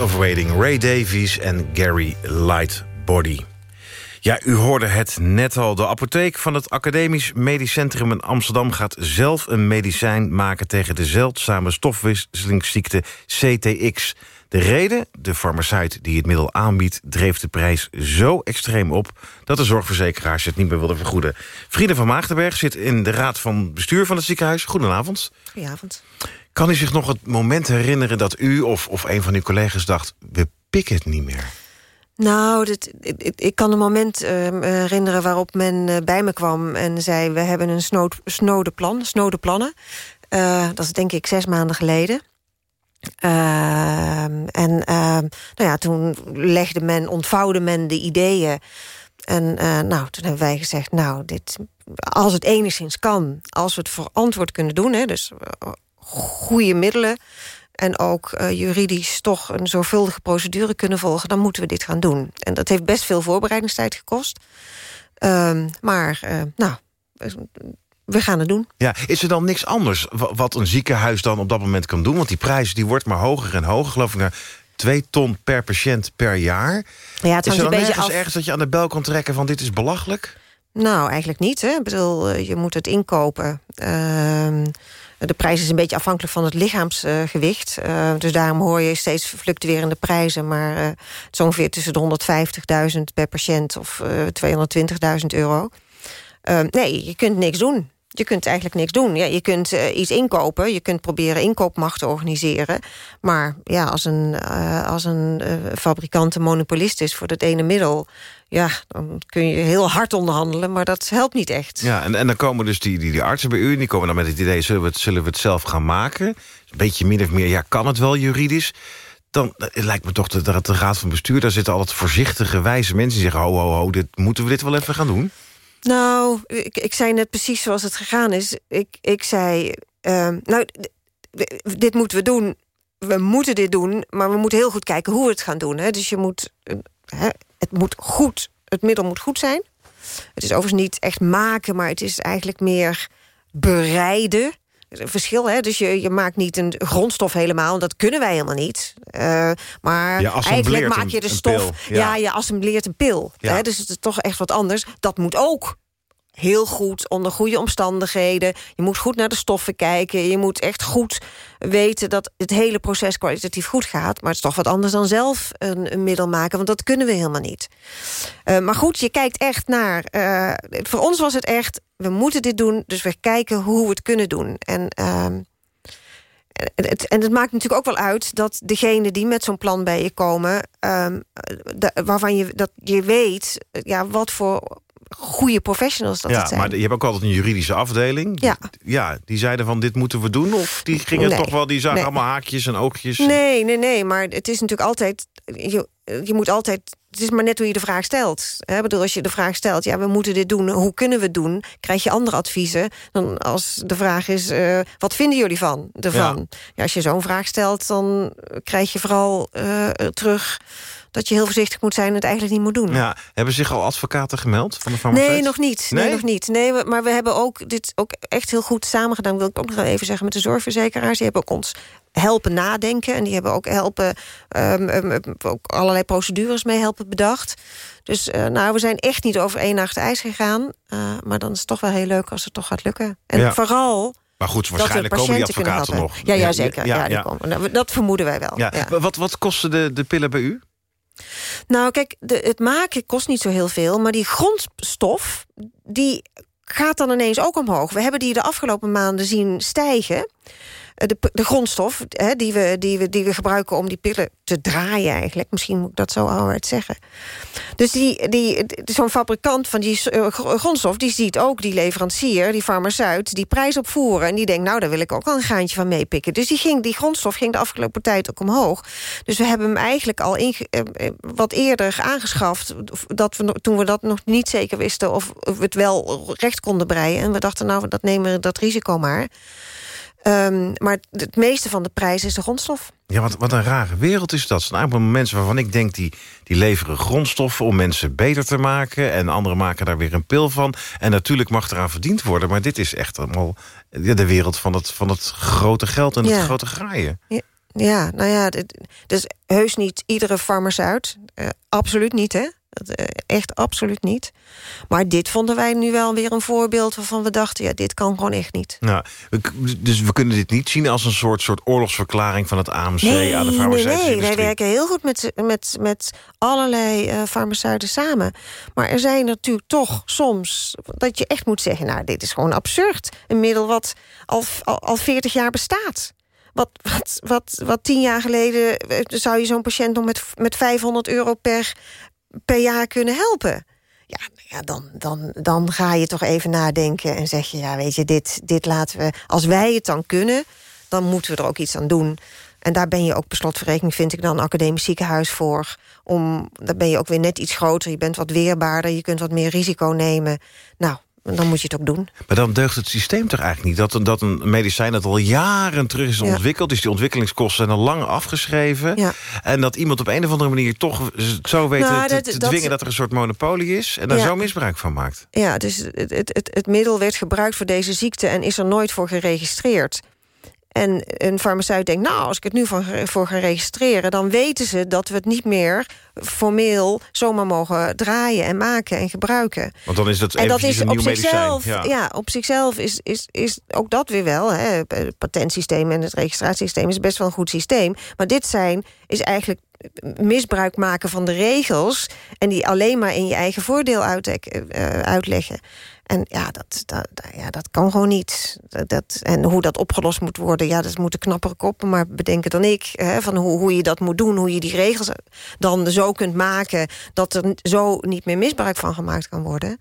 Of Waiting, Ray Davies en Gary Lightbody. Ja, u hoorde het net al. De apotheek van het Academisch Medisch Centrum in Amsterdam... gaat zelf een medicijn maken tegen de zeldzame stofwisselingsziekte CTX. De reden, de farmaceut die het middel aanbiedt... dreef de prijs zo extreem op dat de zorgverzekeraars het niet meer wilden vergoeden. Friede van Maagdenberg zit in de raad van bestuur van het ziekenhuis. Goedenavond. Goedenavond. Kan u zich nog het moment herinneren dat u of, of een van uw collega's dacht... we pikken het niet meer? Nou, dit, ik, ik, kan een moment uh, herinneren waarop men uh, bij me kwam... en zei, we hebben een snood, snode plan, snode plannen. Uh, dat is denk ik zes maanden geleden. Ehm, en ehm, nou ja, toen legde men, ontvouwde men de ideeën... En nou, toen hebben wij gezegd, nou, dit, als het enigszins kan... als we het verantwoord kunnen doen, hè, dus goede middelen... en ook uh, juridisch toch een zorgvuldige procedure kunnen volgen... dan moeten we dit gaan doen. En dat heeft best veel voorbereidingstijd gekost. Uh, maar, nou, we gaan het doen. Ja, is er dan niks anders wat een ziekenhuis dan op dat moment kan doen? Want die prijs die wordt maar hoger en hoger, geloof ik... naar twee ton per patiënt per jaar. Ja, het is er dan een beetje ergens, af... ergens dat je aan de bel kan trekken van dit is belachelijk? Nou, eigenlijk niet. Hè? Ik bedoel, je moet het inkopen. Uh, de prijs is een beetje afhankelijk van het lichaamsgewicht. Uh, dus daarom hoor je steeds fluctuerende prijzen. Maar uh, het is ongeveer tussen de 150.000 per patiënt of uh, 220.000 euro. nee, je kunt niks doen. Je kunt eigenlijk niks doen. Ja, je kunt uh, iets inkopen, je kunt proberen inkoopmacht te organiseren. Maar ja, als een, uh, als een uh, fabrikant een monopolist is voor dat ene middel... ja, dan kun je heel hard onderhandelen, maar dat helpt niet echt. Ja, en, en dan komen dus die, die, die artsen bij u... en die komen dan met het idee, zullen we het, zelf gaan maken? Een beetje min of meer, ja, kan het wel juridisch? Dan lijkt me toch dat de, de raad van bestuur... daar zitten altijd voorzichtige, wijze mensen die zeggen... ho, ho, ho, dit, moeten we dit wel even gaan doen? Nou, ik, ik zei net precies zoals het gegaan is. Ik, ik zei, uh, nou, dit moeten we doen. We moeten dit doen, maar we moeten heel goed kijken hoe we het gaan doen. Hè. Dus je moet, hè, het moet goed, het middel moet goed zijn. Het is overigens niet echt maken, maar het is eigenlijk meer bereiden. Verschil, hè? Dus je, je maakt niet een grondstof helemaal, dat kunnen wij helemaal niet. Uh, maar eigenlijk maak je de stof. Ja. ja. je assembleert een pil. Ja. Hè? Dus het is toch echt wat anders. Dat moet ook heel goed, onder goede omstandigheden. Je moet goed naar de stoffen kijken. Je moet echt goed weten dat het hele proces kwalitatief goed gaat. Maar het is toch wat anders dan zelf een, een middel maken. Want dat kunnen we helemaal niet. Uh, maar goed, je kijkt echt naar... Uh, voor ons was het echt, we moeten dit doen. Dus we kijken hoe we het kunnen doen. En... Uh, en het, en het maakt natuurlijk ook wel uit dat degene die met zo'n plan bij je komen... De, waarvan je, dat je weet ja, wat voor goede professionals dat ja, het zijn. maar je hebt ook altijd een juridische afdeling. Ja. ja die zeiden van dit moeten we doen? Of die gingen nee, toch wel, die zagen nee. allemaal haakjes en oogjes? Nee, nee, nee, maar het is natuurlijk altijd... Je, je moet altijd... Het is maar net hoe je de vraag stelt. Hè? Bedoel, als je de vraag stelt, ja, we moeten dit doen, hoe kunnen we het doen? Krijg je andere adviezen dan als de vraag is, uh, wat vinden jullie van? Ervan? Ja. ja als je zo'n vraag stelt, dan krijg je vooral uh, terug dat je heel voorzichtig moet zijn en het eigenlijk niet moet doen. Ja, hebben zich al advocaten gemeld van de farmaceut? Nee, nog niet. Nee, nee nog niet. Nee, we, maar we hebben ook dit ook echt heel goed samengedaan. Wil ik ook nog even zeggen met de zorgverzekeraars. Die hebben ook ons helpen nadenken. En die hebben ook helpen um, um, ook allerlei procedures mee helpen bedacht. Dus uh, nou, we zijn echt niet over één nacht ijs gegaan. Uh, maar dan is het toch wel heel leuk als het toch gaat lukken. En ja. vooral maar goed, waarschijnlijk komen die advocaten nog. Ja, ja zeker. Ja, ja, ja. Komen. Nou, dat vermoeden wij wel. Ja. Wat, wat kosten de, de pillen bij u? Nou, kijk, de, het maken kost niet zo heel veel... maar die grondstof, die gaat dan ineens ook omhoog. We hebben die de afgelopen maanden zien stijgen. De, de grondstof hè, die, we, die, we, die we gebruiken om die pillen te draaien eigenlijk. Misschien moet ik dat zo ouderwets zeggen. Dus die, die, zo'n fabrikant van die uh, grondstof... die ziet ook die leverancier, die farmaceut... die prijs opvoeren en die denkt... nou, daar wil ik ook wel een gaantje van meepikken. Dus die, ging, die grondstof ging de afgelopen tijd ook omhoog. Dus we hebben hem eigenlijk al in, uh, wat eerder aangeschaft... Dat we, toen we dat nog niet zeker wisten... of we het wel recht konden breien. En we dachten, nou, dat nemen we dat risico maar... Um, maar het meeste van de prijs is de grondstof. Ja, wat, wat een rare wereld is dat. Er zijn aantal mensen waarvan ik denk... Die, die leveren grondstoffen om mensen beter te maken... en anderen maken daar weer een pil van. En natuurlijk mag eraan verdiend worden... maar dit is echt allemaal de wereld van het, van het grote geld en Ja. het grote graaien. Ja. Ja, nou ja, dit, dus heus niet iedere farmaceut. Uh, absoluut niet, hè? Eh, echt absoluut niet. Maar dit vonden wij nu wel weer een voorbeeld waarvan we dachten... ja, dit kan gewoon echt niet. Nou, dus we kunnen dit niet zien als een soort, soort oorlogsverklaring... van het AMC nee, aan de farmaceutische nee, nee, wij werken heel goed met, met, met allerlei uh, farmaceuten samen. Maar er zijn natuurlijk toch soms dat je echt moet zeggen... nou, dit is gewoon absurd. Een middel wat al, al, al 40 jaar bestaat. Wat, wat, wat, wat tien jaar geleden eh, zou je zo'n patiënt nog met, met 500 euro per per jaar kunnen helpen. Ja, nou ja dan, dan, dan ga je toch even nadenken en zeg je... ja, weet je, dit, dit laten we... als wij het dan kunnen, dan moeten we er ook iets aan doen. En daar ben je ook per slotverrekening, vind ik dan, academisch ziekenhuis voor. Om, daar ben je ook weer net iets groter, je bent wat weerbaarder... je kunt wat meer risico nemen. Nou, dan moet je het ook doen. Maar dan deugt het systeem toch eigenlijk niet? Dat, dat een medicijn dat al jaren terug is ontwikkeld... dus die ontwikkelingskosten zijn al lang afgeschreven... Ja. en dat iemand op een of andere manier toch zo weet nou, te, te, dwingen... dat er een soort monopolie is en daar zo misbruik van maakt. Ja, dus het, het, het middel werd gebruikt voor deze ziekte... en is er nooit voor geregistreerd. En een farmaceut denkt, nou, als ik het nu voor ga registreren... dan weten ze dat we het niet meer formeel zomaar mogen draaien en maken en gebruiken. Want dan is dat en dat is op zichzelf, ja. ja. op zichzelf is, is, is ook dat weer wel. Hè. Het patentsysteem en het registratiesysteem is best wel een goed systeem. Maar dit zijn is eigenlijk misbruik maken van de regels... en die alleen maar in je eigen voordeel uh, uitleggen. En ja, dat, dat, ja, dat kan gewoon niet. Dat, en hoe dat opgelost moet worden, ja, dat moeten knappere koppen maar bedenken dan ik. Hè, van hoe, hoe je dat moet doen, hoe je die regels dan zo kunt maken... dat er zo niet meer misbruik van gemaakt kan worden.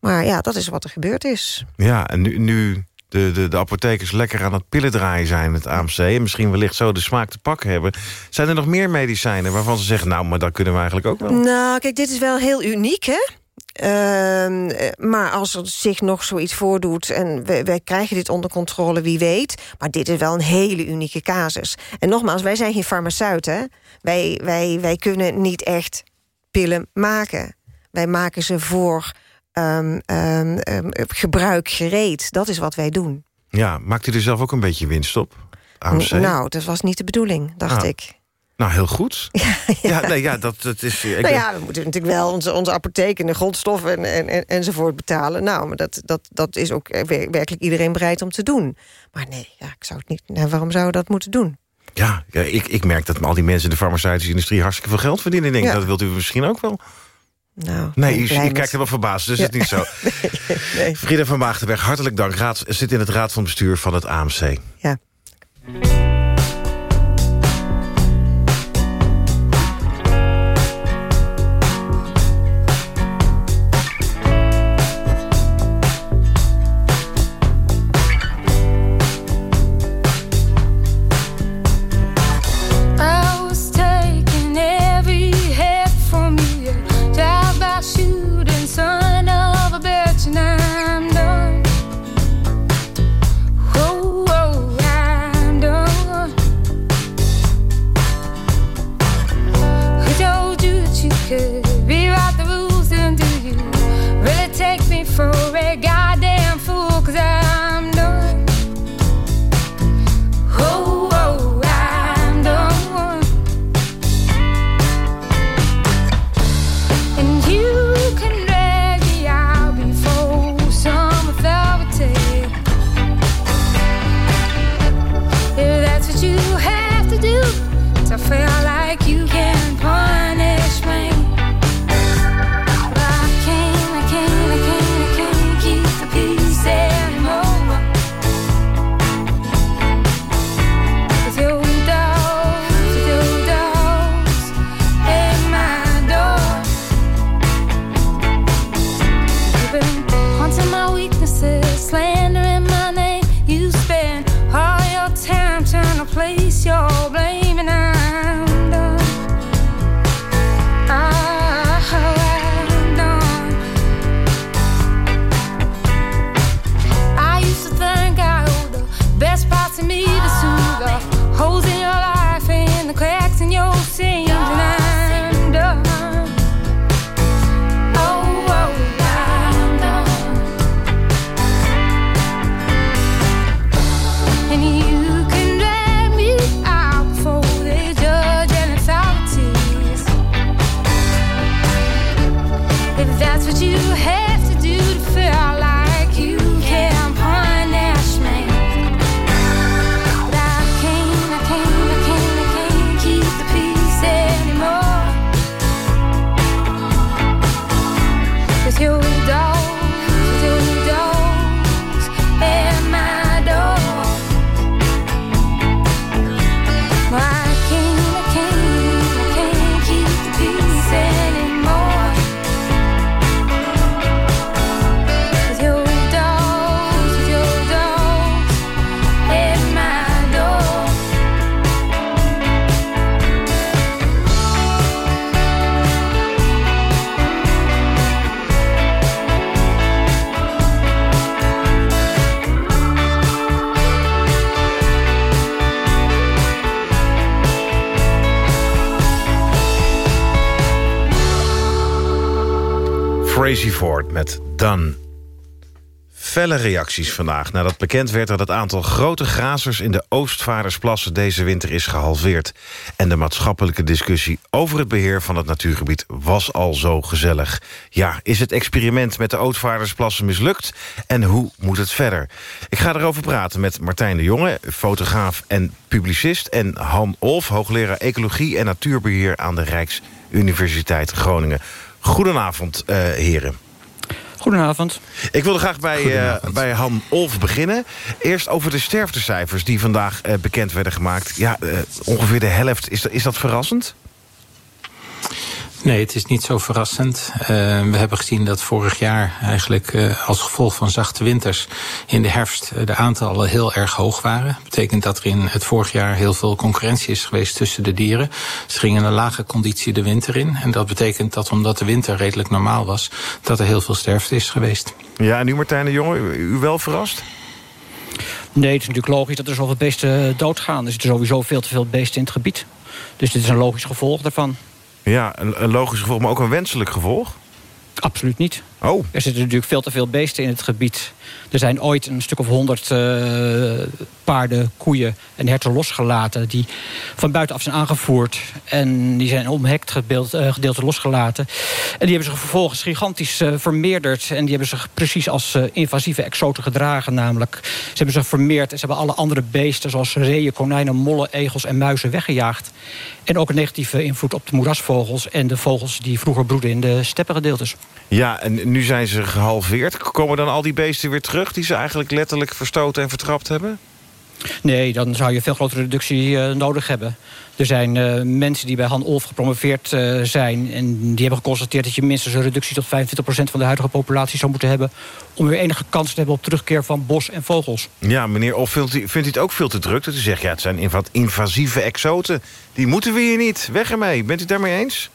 Maar ja, dat is wat er gebeurd is. Ja, en nu, nu de, de, de apothekers lekker aan het pillen draaien zijn, het AMC... en misschien wellicht zo de smaak te pakken hebben... zijn er nog meer medicijnen waarvan ze zeggen... nou, maar dat kunnen we eigenlijk ook wel? Nou, kijk, dit is wel heel uniek, hè? Uh, maar als er zich nog zoiets voordoet... en wij, krijgen dit onder controle, wie weet... maar dit is wel een hele unieke casus. En nogmaals, wij zijn geen farmaceuten. Wij, wij, wij kunnen niet echt pillen maken. Wij maken ze voor um, um, gebruik gereed. Dat is wat wij doen. Ja, maakt u er zelf ook een beetje winst op? AMC? Nou, dat was niet de bedoeling, dacht ah. ik. Nou, heel goed. (laughs) Ja, ja. nee, ja dat, dat is... Ik nou ja, we moeten natuurlijk wel onze, onze apotheek en de grondstoffen en, en, enzovoort betalen. Nou, maar dat, dat, dat is ook werkelijk iedereen bereid om te doen. Maar nee, ja, ik zou het niet... Nou, waarom zouden we dat moeten doen? Ja, ja ik, ik merk dat al die mensen in de farmaceutische industrie... hartstikke veel geld verdienen. Ik denk, dat wilt u misschien ook wel. Nou, nee, je, kijkt er wel verbaasd, dus ja. het is niet zo. (laughs) nee, nee. Frida van Maagdenberg, hartelijk dank. Raad, zit in het raad van bestuur van het AMC. Ja. Crazy met Done. Felle reacties vandaag nadat bekend werd dat het aantal grote grazers... in de Oostvaardersplassen deze winter is gehalveerd. En de maatschappelijke discussie over het beheer van het natuurgebied... was al zo gezellig. Ja, is het experiment met de Oostvaardersplassen mislukt? En hoe moet het verder? Ik ga erover praten met Martijn de Jonge, fotograaf en publicist... en Han Olf, hoogleraar Ecologie en Natuurbeheer... aan de Rijksuniversiteit Groningen. Goedenavond, eh, heren. Goedenavond. Ik wilde graag bij, eh, bij Han Olf beginnen. Eerst over de sterftecijfers die vandaag eh, bekend werden gemaakt. Ja, eh, ongeveer de helft. Is, dat- is dat verrassend? Nee, het is niet zo verrassend. Uh, we hebben gezien dat vorig jaar eigenlijk uh, als gevolg van zachte winters in de herfst uh, de aantallen heel erg hoog waren. Dat betekent dat er in het vorig jaar heel veel concurrentie is geweest tussen de dieren. Ze gingen een lage conditie de winter in. En dat betekent dat omdat de winter redelijk normaal was, dat er heel veel sterfte is geweest. Ja, en nu Martijn de Jonge, u, u wel verrast? Nee, het is natuurlijk logisch dat er zoveel beesten doodgaan. Er zitten sowieso veel te veel beesten in het gebied. Dus dit is een logisch gevolg daarvan. Ja, een, logisch gevolg, maar ook een wenselijk gevolg? Absoluut niet. Oh. Er zitten natuurlijk veel te veel beesten in het gebied. Er zijn ooit een stuk of honderd uh, paarden, koeien en herten losgelaten... die van buitenaf zijn aangevoerd. En die zijn omhekt uh, gedeelte losgelaten. En die hebben zich vervolgens gigantisch uh, vermeerderd. En die hebben zich precies als invasieve exoten gedragen namelijk. Ze hebben zich vermeerd en ze hebben alle andere beesten... zoals reeën, konijnen, mollen, egels en muizen weggejaagd. En ook een negatieve invloed op de moerasvogels... en de vogels die vroeger broeden in de steppengedeeltes. Ja, en nu zijn ze gehalveerd. Komen dan al die beesten weer terug... die ze eigenlijk letterlijk verstoten en vertrapt hebben? Nee, dan zou je veel grotere reductie uh, nodig hebben. Er zijn uh, mensen die bij Han Olf gepromoveerd uh, zijn... en die hebben geconstateerd dat je minstens een reductie... tot 25% van de huidige populatie zou moeten hebben... om weer enige kans te hebben op terugkeer van bos en vogels. Ja, meneer Olf, vindt u, vindt u het ook veel te druk? Dat u zegt, ja, het zijn wat invasieve exoten. Die moeten we hier niet. Weg ermee. Bent u het daarmee eens?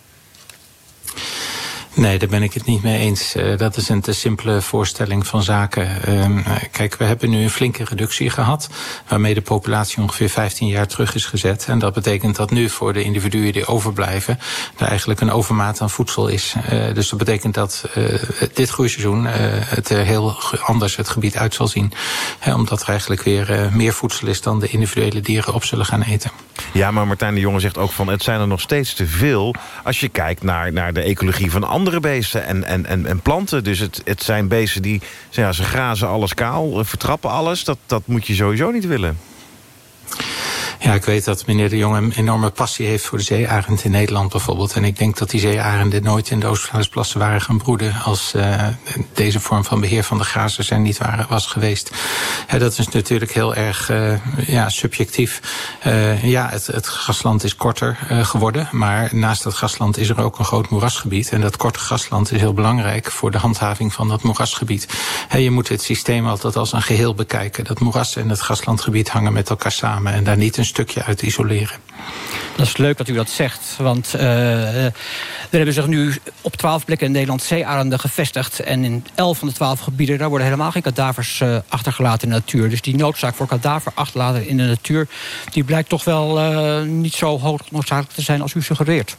Nee, daar ben ik het niet mee eens. Uh, dat is een te simpele voorstelling van zaken. Uh, kijk, we hebben nu een flinke reductie gehad... waarmee de populatie ongeveer 15 jaar terug is gezet. En dat betekent dat nu voor de individuen die overblijven... er eigenlijk een overmaat aan voedsel is. Uh, dus dat betekent dat dit groeiseizoen het er heel anders het gebied uit zal zien. Hè, omdat er eigenlijk weer meer voedsel is... dan de individuele dieren op zullen gaan eten. Ja, maar Martijn de Jonge zegt ook van... het zijn er nog steeds te veel als je kijkt naar, naar de ecologie van andere beesten en, en, en, en planten. Dus het, het zijn beesten die, ja, ze grazen alles kaal, vertrappen alles. Dat, dat moet je sowieso niet willen. Ja, ik weet dat meneer de Jong een enorme passie heeft voor de zeearend in Nederland bijvoorbeeld. En ik denk dat die zeearenden nooit in de Oostvaardersplassen waren gaan broeden... als uh, deze vorm van beheer van de grazers er niet waren, was geweest. Dat is natuurlijk heel erg uh, ja, subjectief. Uh, ja, het, het grasland is korter geworden. Maar naast het grasland is er ook een groot moerasgebied. En dat korte grasland is heel belangrijk voor de handhaving van dat moerasgebied. He, je moet het systeem altijd als een geheel bekijken. Dat moeras en het graslandgebied hangen met elkaar samen. En daar niet een stukje uit isoleren. Dat is leuk dat u dat zegt. Want uh, er hebben zich nu op twaalf plekken in Nederland zeearenden gevestigd. En in elf van de twaalf gebieden daar worden helemaal geen kadavers uh, achtergelaten in de natuur. Dus die noodzaak voor kadaver achterlaten in de natuur... die blijkt toch wel uh, niet zo hoog noodzakelijk te zijn als u suggereert.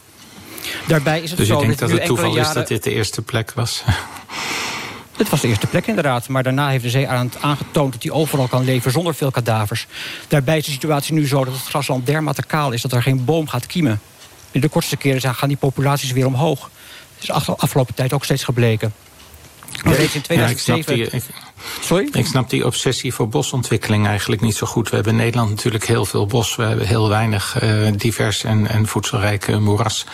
Daarbij is het dus zo denkt dat, dat het toeval jaren... is dat dit de eerste plek was? (laughs) Het was de eerste plek inderdaad. Maar daarna heeft de zeearend aangetoond dat hij overal kan leven zonder veel kadavers. Daarbij is de situatie nu zo dat het grasland dermate kaal is... dat er geen boom gaat kiemen. In de kortste keren gaan die populaties weer omhoog. is de afgelopen tijd ook steeds gebleken. Maar reeds in Ja, ik snap 2007... die, ik, Sorry? Ik snap die obsessie voor bosontwikkeling eigenlijk niet zo goed. We hebben in Nederland natuurlijk heel veel bos. We hebben heel weinig eh, divers en, en voedselrijk moeras.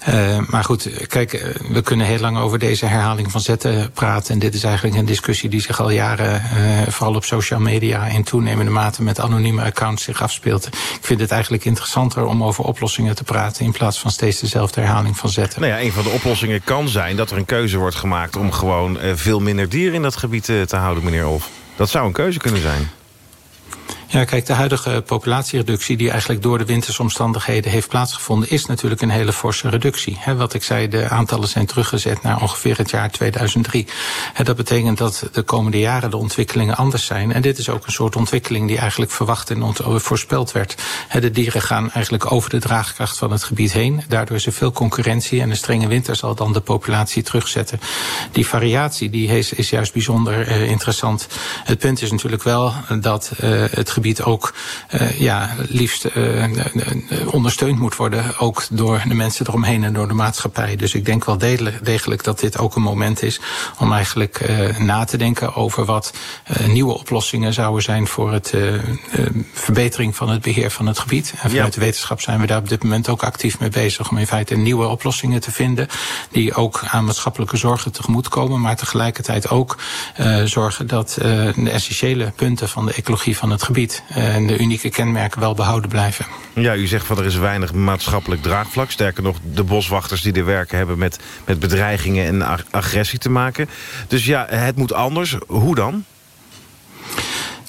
Eh, maar goed, kijk, eh, we kunnen heel lang over deze herhaling van zetten praten. En dit is eigenlijk een discussie die zich al jaren, eh, vooral op social media, in toenemende mate met anonieme accounts zich afspeelt. Ik vind het eigenlijk interessanter om over oplossingen te praten in plaats van steeds dezelfde herhaling van zetten. Nou ja, een van de oplossingen kan zijn dat er een keuze wordt gemaakt... om gewoon eh, veel minder dieren in dat gebied te houden, meneer Olf. Dat zou een keuze kunnen zijn. Ja, kijk, de huidige populatiereductie die eigenlijk door de wintersomstandigheden heeft plaatsgevonden, is natuurlijk een hele forse reductie. Wat ik zei, de aantallen zijn teruggezet naar ongeveer het jaar 2003. He, dat betekent dat de komende jaren de ontwikkelingen anders zijn. En dit is ook een soort ontwikkeling die eigenlijk verwacht en ont- voorspeld werd. De dieren gaan eigenlijk over de draagkracht van het gebied heen. Daardoor is er veel concurrentie en een strenge winter zal dan de populatie terugzetten. Die variatie die is, is juist bijzonder uh, interessant. Het punt is natuurlijk wel dat uh, het gebied ook uh, ja, liefst uh, ondersteund moet worden. Ook door de mensen eromheen en door de maatschappij. Dus ik denk wel degelijk, dat dit ook een moment is om eigenlijk na te denken over wat nieuwe oplossingen zouden zijn voor het verbetering van het beheer van het gebied. En vanuit ja. de wetenschap zijn we daar op dit moment ook actief mee bezig om in feite nieuwe oplossingen te vinden. Die ook aan maatschappelijke zorgen tegemoetkomen. Maar tegelijkertijd ook uh, zorgen dat uh, de essentiële punten van de ecologie van het gebied en de unieke kenmerken wel behouden blijven. Ja, u zegt van er is weinig maatschappelijk draagvlak. Sterker nog, de boswachters die er werken hebben met, met bedreigingen en ag agressie te maken. Dus ja, het moet anders. Hoe dan?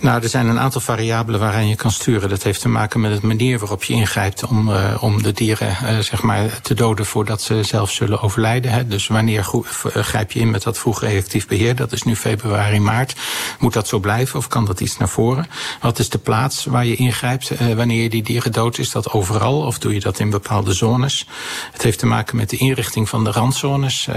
Nou, er zijn een aantal variabelen waaraan je kan sturen. Dat heeft te maken met de manier waarop je ingrijpt om, uh, om de dieren uh, zeg maar te doden voordat ze zelf zullen overlijden. Hè. Dus wanneer grijp je in met dat vroeg reactief beheer? Dat is nu februari, maart. Moet dat zo blijven of kan dat iets naar voren? Wat is de plaats waar je ingrijpt wanneer je die dieren doodt? Is dat overal of doe je dat in bepaalde zones? Het heeft te maken met de inrichting van de randzones.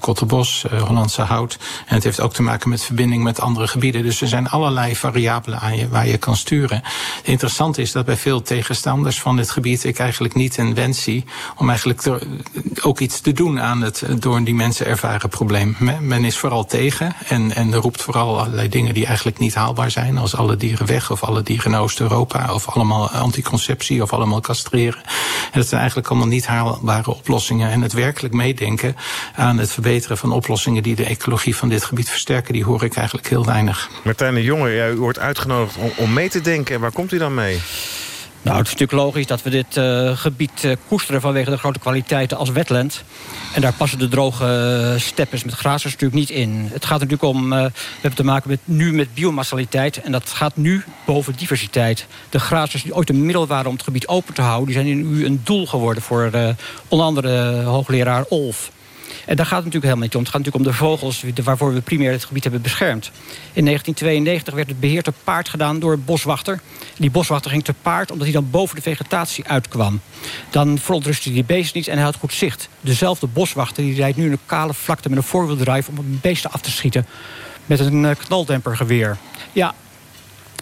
Kottenbos, Hollandse hout. En het heeft ook te maken met verbinding met andere gebieden. Dus er zijn allerlei variabelen aan je, waar je kan sturen. Het interessante is dat bij veel tegenstanders van dit gebied ik eigenlijk niet een wens zie om eigenlijk ook iets te doen aan het door die mensen ervaren probleem. Men is vooral tegen en, en roept vooral allerlei dingen die eigenlijk niet haalbaar zijn, als alle dieren weg of alle dieren naar Oost-Europa of allemaal anticonceptie of allemaal castreren. En dat zijn eigenlijk allemaal niet haalbare oplossingen. En het werkelijk meedenken aan het verbeteren van oplossingen die de ecologie van dit gebied versterken, die hoor ik eigenlijk heel weinig. Martijn de Jonge, u uitgenodigd om, om mee te denken. En waar komt u dan mee? Nou, het is natuurlijk logisch dat we dit uh, gebied uh, koesteren... vanwege de grote kwaliteiten als wetland. En daar passen de droge steppes met grazers natuurlijk niet in. Het gaat natuurlijk om... We hebben te maken met, nu met biomassaliteit... en dat gaat nu boven diversiteit. De grazers die ooit een middel waren om het gebied open te houden... die zijn nu een doel geworden voor onder andere hoogleraar Olf. En daar gaat het natuurlijk helemaal niet om. Het gaat natuurlijk om de vogels waarvoor we primair het gebied hebben beschermd. In 1992 werd het beheer te paard gedaan door een boswachter. Die boswachter ging te paard omdat hij dan boven de vegetatie uitkwam. Dan verontrustte hij die beesten niet en hij had goed zicht. Dezelfde boswachter die rijdt nu in een kale vlakte met een voorwieldrive... om een beesten af te schieten met een knaldempergeweer. Ja,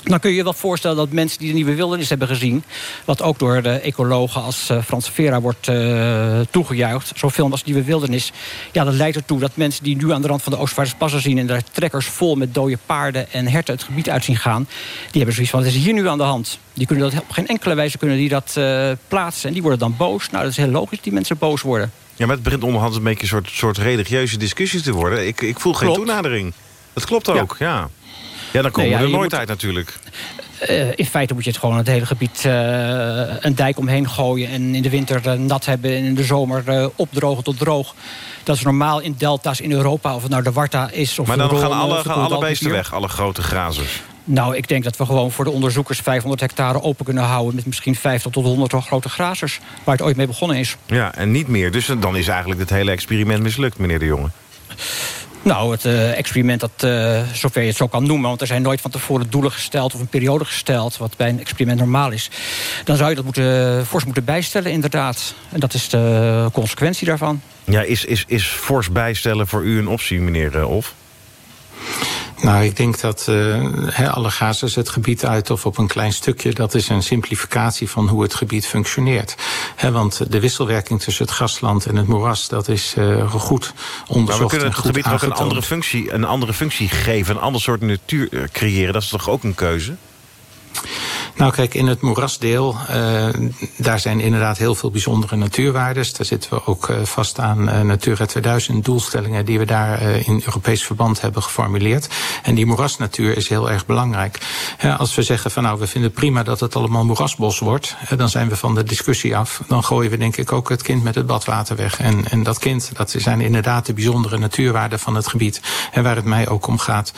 dan kun je je wel voorstellen dat mensen die de nieuwe wildernis hebben gezien... wat ook door de ecologen als uh, Frans Vera wordt uh, toegejuicht... zo'n film als Nieuwe Wildernis... ja, dat leidt ertoe dat mensen die nu aan de rand van de Oostvaardersplassen zien... en daar trekkers vol met dode paarden en herten het gebied uit zien gaan... die hebben zoiets van, wat is hier nu aan de hand? Die kunnen dat op geen enkele wijze kunnen die dat uh, plaatsen. En die worden dan boos. Nou, dat is heel logisch dat die mensen boos worden. Ja, maar het begint onderhand een beetje een soort, soort religieuze discussie te worden. Ik, ik voel geen toenadering. Dat klopt ook, ja. ja. Ja, dan komen nee, ja, we er nooit moet, uit natuurlijk. Uh, in feite moet je het gewoon het hele gebied uh, een dijk omheen gooien... en in de winter uh, nat hebben en in de zomer opdrogen tot droog. Dat is normaal in delta's in Europa, of het nou de Warta is... Of maar dan de gaan alle, gaan alle beesten weg, alle grote grazers. Nou, ik denk dat we gewoon voor de onderzoekers 500 hectare open kunnen houden... met misschien 50 tot 100 grote grazers, waar het ooit mee begonnen is. Ja, en niet meer. Dus dan is eigenlijk het hele experiment mislukt, meneer de Jonge. Nou, het uh, experiment, dat, uh, zover je het zo kan noemen... want er zijn nooit van tevoren doelen gesteld of een periode gesteld... wat bij een experiment normaal is. Dan zou je dat moeten, fors moeten bijstellen, inderdaad. En dat is de consequentie daarvan. Ja, is, is, is fors bijstellen voor u een optie, meneer Of? Nou, ik denk dat uh, he, alle gazes het gebied uit of op een klein stukje... dat is een simplificatie van hoe het gebied functioneert. He, want de wisselwerking tussen het grasland en het moeras... dat is uh, goed onderzocht Maar we kunnen en het gebied ook een aangetoond. andere, functie, een andere functie geven... een ander soort natuur eh, creëren. Dat is toch ook een keuze? Nou kijk, in het moerasdeel, uh, daar zijn inderdaad heel veel bijzondere natuurwaardes. Daar zitten we ook uh, vast aan uh, Natura 2000 doelstellingen die we daar in Europees verband hebben geformuleerd. En die moerasnatuur is heel erg belangrijk. Als we zeggen van nou, we vinden prima dat het allemaal moerasbos wordt, dan zijn we van de discussie af. Dan gooien we denk ik ook het kind met het badwater weg. En, en dat kind, dat zijn inderdaad de bijzondere natuurwaarden van het gebied. En waar het mij ook om gaat.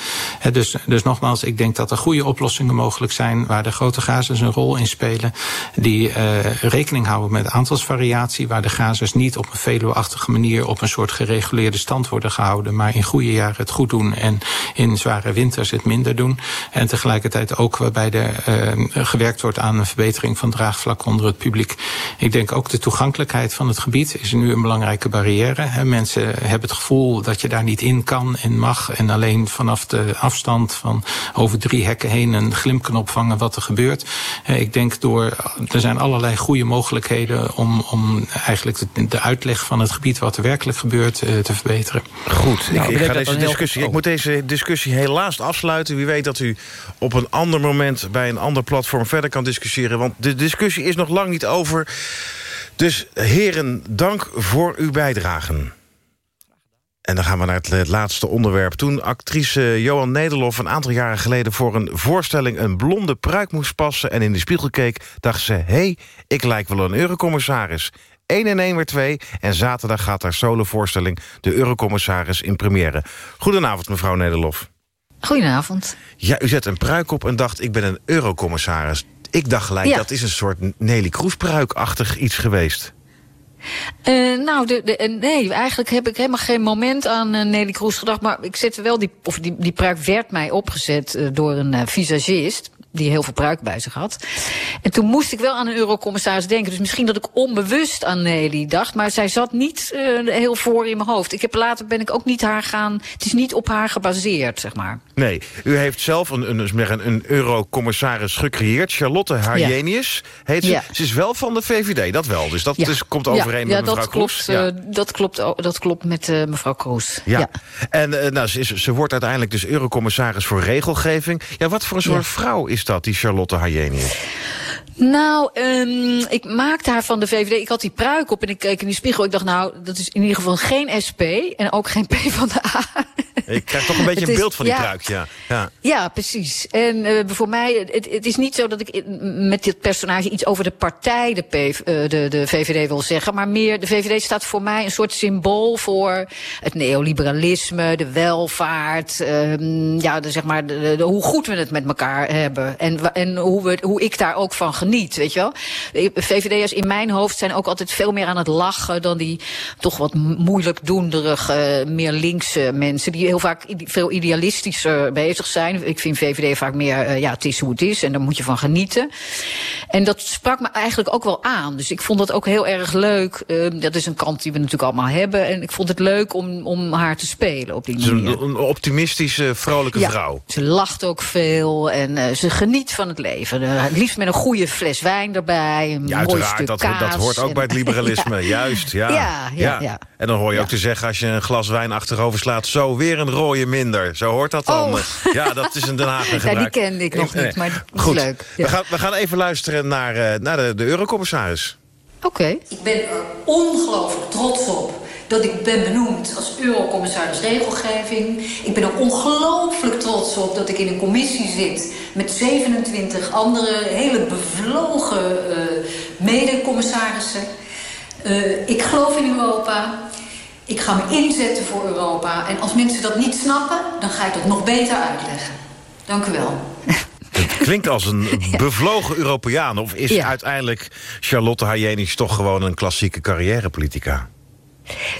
Dus, dus nogmaals, ik denk dat er goede oplossingen mogelijk zijn waar de grote gazes een rol in spelen. Die uh, rekening houden met aantalsvariatie. Waar de gazes niet op een veluweachtige manier op een soort gereguleerde stand worden gehouden. Maar in goede jaren het goed doen en in zware winters het minder doen. En tegelijkertijd ook waarbij er uh, gewerkt wordt aan een verbetering van draagvlak onder het publiek. Ik denk ook de toegankelijkheid van het gebied is nu een belangrijke barrière. Mensen hebben het gevoel dat je daar niet in kan en mag. En alleen vanaf de afstand van over drie hekken heen een glimp kan opvangen wat er gebeurt. Uh, ik denk door, er zijn allerlei goede mogelijkheden om, om eigenlijk de, de uitleg van het gebied wat er werkelijk gebeurt uh, te verbeteren. Goed, ik, ik, ga deze discussie, heel... ik moet deze discussie helaas afsluiten. Wie weet dat u op een ander moment bij een ander platform verder kan discussiëren. Want de discussie is nog lang niet over. Dus heren, dank voor uw bijdragen. En dan gaan we naar het laatste onderwerp. Toen actrice Johan Nederlof een aantal jaren geleden... voor een voorstelling een blonde pruik moest passen... en in de spiegel keek, dacht ze... hé, hey, ik lijk wel een eurocommissaris. 1 en 1 weer 2 en zaterdag gaat haar solovoorstelling... de eurocommissaris in première. Goedenavond, mevrouw Nederlof. Goedenavond. Ja, u zet een pruik op en dacht, ik ben een eurocommissaris. Ik dacht gelijk, ja. dat is een soort Nelly Kroes-pruikachtig iets geweest. Uh, nou, de, de, nee, eigenlijk heb ik helemaal geen moment aan uh, Nelly Kroes gedacht. Maar ik zette wel die, of die, die pruik werd mij opgezet door een visagist die heel veel pruik bij zich had. En toen moest ik wel aan een eurocommissaris denken. Dus misschien dat ik onbewust aan Nelly dacht. Maar zij zat niet uh, heel voor in mijn hoofd. Ik heb later ben ik ook niet haar gaan... Het is niet op haar gebaseerd, zeg maar. Nee, u heeft zelf een, een, een, een eurocommissaris gecreëerd. Charlotte Harjenius ja. heet ze. Ja. Ze is wel van de VVD, dat wel. Dus dat ja. is, komt overeen met mevrouw dat Kroes. Klopt, uh, dat klopt, dat klopt met uh, mevrouw Kroes. Ja. En nou, ze, is, ze wordt uiteindelijk dus eurocommissaris voor regelgeving. Ja, wat voor een soort vrouw is dat, die Charlotte Hayenius? Nou, um, ik maakte haar van de VVD. Ik had die pruik op en ik keek in die spiegel. Ik dacht, nou, dat is in ieder geval geen SP en ook geen P van de A. Ik krijg toch een beetje (laughs) een beeld van die ja, pruik, ja. Ja, ja precies. En uh, voor mij, het, het is niet zo dat ik met dit personage iets over de partij, de, uh, de, de VVD wil zeggen. Maar meer, de VVD staat voor mij een soort symbool voor het neoliberalisme, de welvaart. Um, ja, de, zeg maar, de, de, hoe goed we het met elkaar hebben. En, en hoe, we, hoe ik daar ook van geniet, weet je wel. VVD'ers in mijn hoofd zijn ook altijd veel meer aan het lachen... dan die toch wat moeilijk doenderige, meer linkse mensen... die heel vaak veel idealistischer bezig zijn. Ik vind VVD vaak meer, uh, ja, het is hoe het is... en daar moet je van genieten. En dat sprak me eigenlijk ook wel aan. Dus ik vond dat ook heel erg leuk. Uh, dat is een kant die we natuurlijk allemaal hebben. En ik vond het leuk om, om haar te spelen op die manier. Een, een optimistische, vrolijke ja, vrouw. Ze lacht ook veel en uh, ze geniet van het leven. Uh, het liefst met een goede fles wijn erbij. Een ja, mooi uiteraard. stuk Dat, kaas dat hoort ook en... bij het liberalisme. (laughs) ja. Juist, ja. Ja, ja, ja. En dan hoor je ook te zeggen als je een glas wijn achterover slaat... zo, weer een rode minder. Zo hoort dat dan. Oh. Ja, dat is een Den Haag gebruik. (laughs) Ja, die kende ik nog niet, maar dat Goed. is leuk. We, gaan, we gaan even luisteren naar, uh, naar de, de eurocommissaris. Oké. Okay. Ik ben er ongelooflijk trots op dat ik ben benoemd als eurocommissaris regelgeving. Ik ben er ongelooflijk trots op dat ik in een commissie zit... met 27 andere hele bevlogen uh, mede-commissarissen. Uh, ik geloof in Europa. Ik ga me inzetten voor Europa. En als mensen dat niet snappen, dan ga ik dat nog beter uitleggen. Dank u wel. Het klinkt als een (laughs) bevlogen Europeaan. Of is ja. uiteindelijk Charlotte Hayenius toch gewoon een klassieke carrièrepolitica?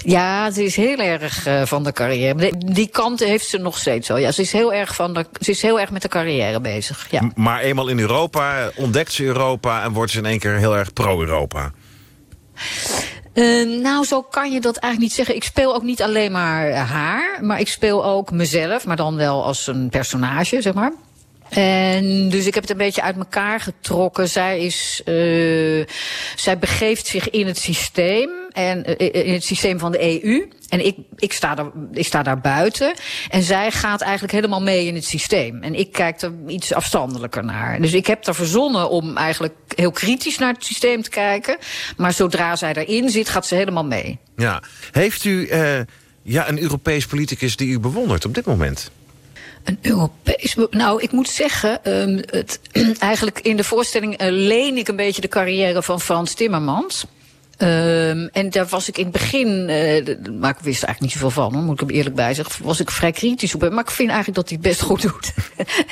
Ja, ze is heel erg uh, van de carrière. Die kant heeft ze nog steeds wel. Ja, ze is heel erg, van de, ze is heel erg met de carrière bezig. Ja. Maar eenmaal in Europa ontdekt ze Europa... en wordt ze in één keer heel erg pro-Europa. Uh, nou, zo kan je dat eigenlijk niet zeggen. Ik speel ook niet alleen maar haar, maar ik speel ook mezelf, maar dan wel als een personage, zeg maar. En dus ik heb het een beetje uit elkaar getrokken. Zij, is, uh, zij begeeft zich in het systeem. En uh, in het systeem van de EU. En ik, ik, sta daar, ik sta daar buiten. En zij gaat eigenlijk helemaal mee in het systeem. En ik kijk er iets afstandelijker naar. Dus ik heb er verzonnen om eigenlijk heel kritisch naar het systeem te kijken. Maar zodra zij erin zit, gaat ze helemaal mee. Ja. Heeft u uh, ja, een Europees politicus die u bewondert op dit moment? Een Europees... Nou, ik moet zeggen, um, het, (clears throat) eigenlijk in de voorstelling uh, leen ik een beetje de carrière van Frans Timmermans. Um, en daar was ik in het begin, uh, maar ik wist eigenlijk niet zoveel van, moet ik hem eerlijk bij zeggen, was ik vrij kritisch op hem. Maar ik vind eigenlijk dat hij het best goed doet.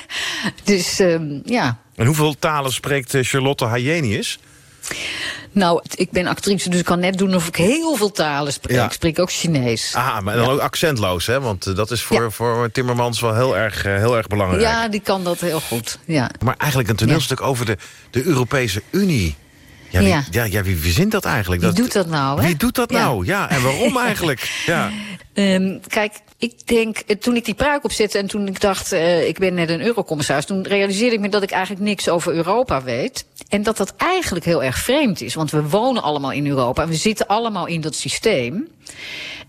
(laughs) dus um, ja. En hoeveel talen spreekt uh, Charlotte Hayenius? Nou, ik ben actrice, dus ik kan net doen of ik heel veel talen spreek. Ja. Ik spreek ook Chinees. Ah, maar dan ja. ook accentloos, hè? Want uh, dat is voor, ja. voor Timmermans wel heel erg, uh, heel erg belangrijk. Ja, die kan dat heel goed, ja. Maar eigenlijk een toneelstuk over de, de Europese Unie. Ja, wie, ja. Ja, wie verzint dat eigenlijk? Wie dat, doet dat nou, hè? Wie doet dat nou? Ja, en waarom (laughs) eigenlijk? Ja. Um, kijk, ik denk, toen ik die pruik opzette en toen ik dacht, uh, ik ben net een eurocommissaris, toen realiseerde ik me dat ik eigenlijk niks over Europa weet. En dat dat eigenlijk heel erg vreemd is, want we wonen allemaal in Europa en we zitten allemaal in dat systeem.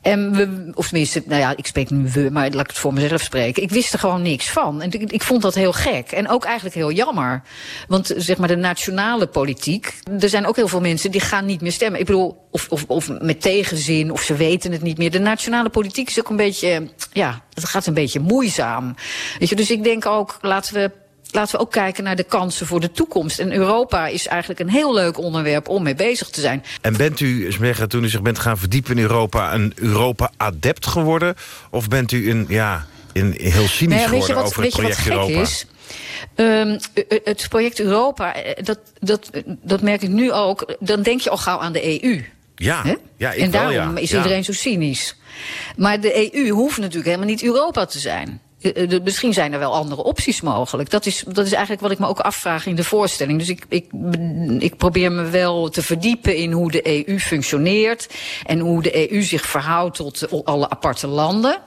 En we, of tenminste, nou ja, ik spreek nu we, maar laat ik het voor mezelf spreken. Ik wist er gewoon niks van. En ik, ik vond dat heel gek. En ook eigenlijk heel jammer. Want zeg maar de nationale politiek, er zijn ook heel veel mensen die gaan niet meer stemmen. Ik bedoel, of, of, of met tegenzin, of ze weten het niet meer. De nationale politiek is ook een beetje, ja, het gaat een beetje moeizaam. Weet je, dus ik denk ook, laten we laten we ook kijken naar de kansen voor de toekomst. En Europa is eigenlijk een heel leuk onderwerp om mee bezig te zijn. En bent u, zeggen, toen u zich bent gaan verdiepen in Europa... een Europa-adept geworden? Of bent u een, ja, een heel cynisch nou geworden wat, over het project Europa? Is? Um, het project Europa, dat, dat, dat merk ik nu ook... dan denk je al gauw aan de EU. Ja, He? ja ik En daarom wel, ja. is ja. iedereen zo cynisch. Maar de EU hoeft natuurlijk helemaal niet Europa te zijn. De, misschien zijn er wel andere opties mogelijk. Dat is, dat is eigenlijk wat ik me ook afvraag in de voorstelling. Dus ik, ik, ik probeer me wel te verdiepen in hoe de EU functioneert... en hoe de EU zich verhoudt tot alle aparte landen.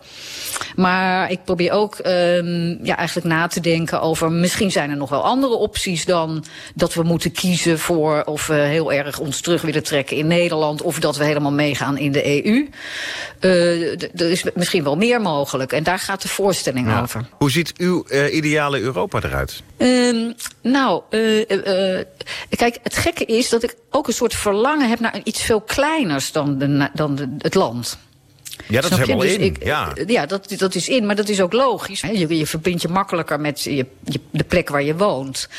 Maar ik probeer ook um, ja, eigenlijk na te denken over... misschien zijn er nog wel andere opties dan dat we moeten kiezen voor... of we heel erg ons terug willen trekken in Nederland... of dat we helemaal meegaan in de EU. Uh, er is misschien wel meer mogelijk. En daar gaat de voorstelling ja. over. Hoe ziet uw uh, ideale Europa eruit? Um, nou, uh, uh, kijk, het gekke is dat ik ook een soort verlangen heb... naar iets veel kleiners dan, de, dan de, het land. Ja, dat Snap is helemaal? Dus in. ik, ja, ja dat, dat is in, maar dat is ook logisch. Je, je verbindt je makkelijker met je, je, de plek waar je woont.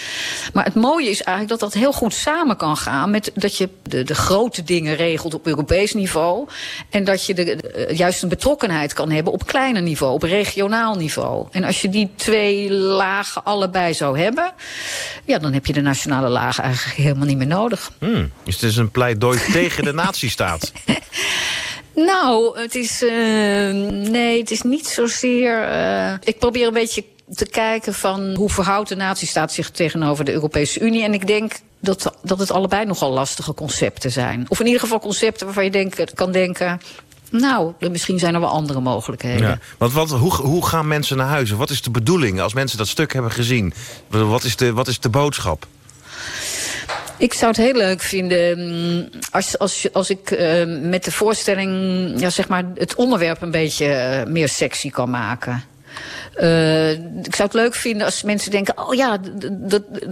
Maar het mooie is eigenlijk dat dat heel goed samen kan gaan... met dat je de, de grote dingen regelt op Europees niveau... en dat je de, de, juist een betrokkenheid kan hebben op kleiner niveau, op regionaal niveau. En als je die twee lagen allebei zou hebben... ja, dan heb je de nationale lagen eigenlijk helemaal niet meer nodig. Hmm, dus het is een pleidooi tegen de (laughs) nazistaat. (laughs) Nou, het is... Uh, nee, het is niet zozeer... Uh, ik probeer een beetje te kijken van hoe verhoudt de nazistaat zich tegenover de Europese Unie. En ik denk dat, dat het allebei nogal lastige concepten zijn. Of in ieder geval concepten waarvan je kan denken... Nou, misschien zijn er wel andere mogelijkheden. Want wat, hoe, hoe gaan mensen naar huis? Wat is de bedoeling als mensen dat stuk hebben gezien? Wat is de, wat is de boodschap? Ik zou het heel leuk vinden als, als, als ik uh, met de voorstelling ja, zeg maar het onderwerp een beetje uh, meer sexy kan maken. Uh, ik zou het leuk vinden als mensen denken... oh ja,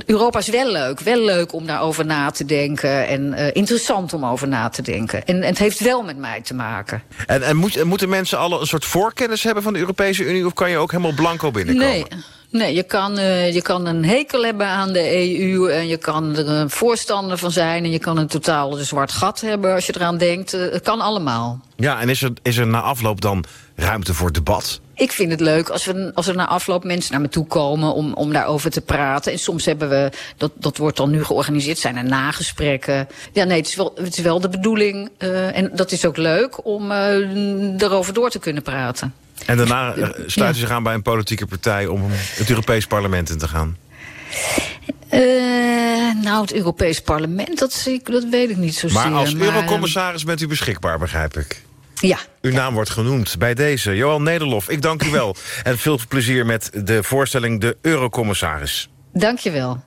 Europa is wel leuk. Wel leuk om daarover na te denken. En uh, interessant om over na te denken. En, en het heeft wel met mij te maken. En, en moet, moeten mensen alle een soort voorkennis hebben van de Europese Unie... of kan je ook helemaal blanco binnenkomen? Nee. Nee, je kan, uh, je kan een hekel hebben aan de EU en je kan er een voorstander van zijn... en je kan een totaal zwart gat hebben als je eraan denkt. Uh, het kan allemaal. Ja, en is er, is er na afloop dan ruimte voor debat? Ik vind het leuk als, we, als er na afloop mensen naar me toe komen om, om daarover te praten. En soms hebben we, dat, dat wordt dan nu georganiseerd, zijn er nagesprekken. Ja, nee, het is wel, het is wel de bedoeling, uh, en dat is ook leuk, om uh, erover door te kunnen praten. En daarna sluiten ze zich aan bij een politieke partij om het Europees parlement in te gaan? Uh, nou, het Europees Parlement, dat, zie ik, dat weet ik niet zozeer. Maar als eh, eurocommissaris bent u beschikbaar, begrijp ik. Ja. Uw naam wordt genoemd bij deze. Johan Nederlof, ik dank u wel. en veel plezier met de voorstelling De Eurocommissaris. Dank je wel.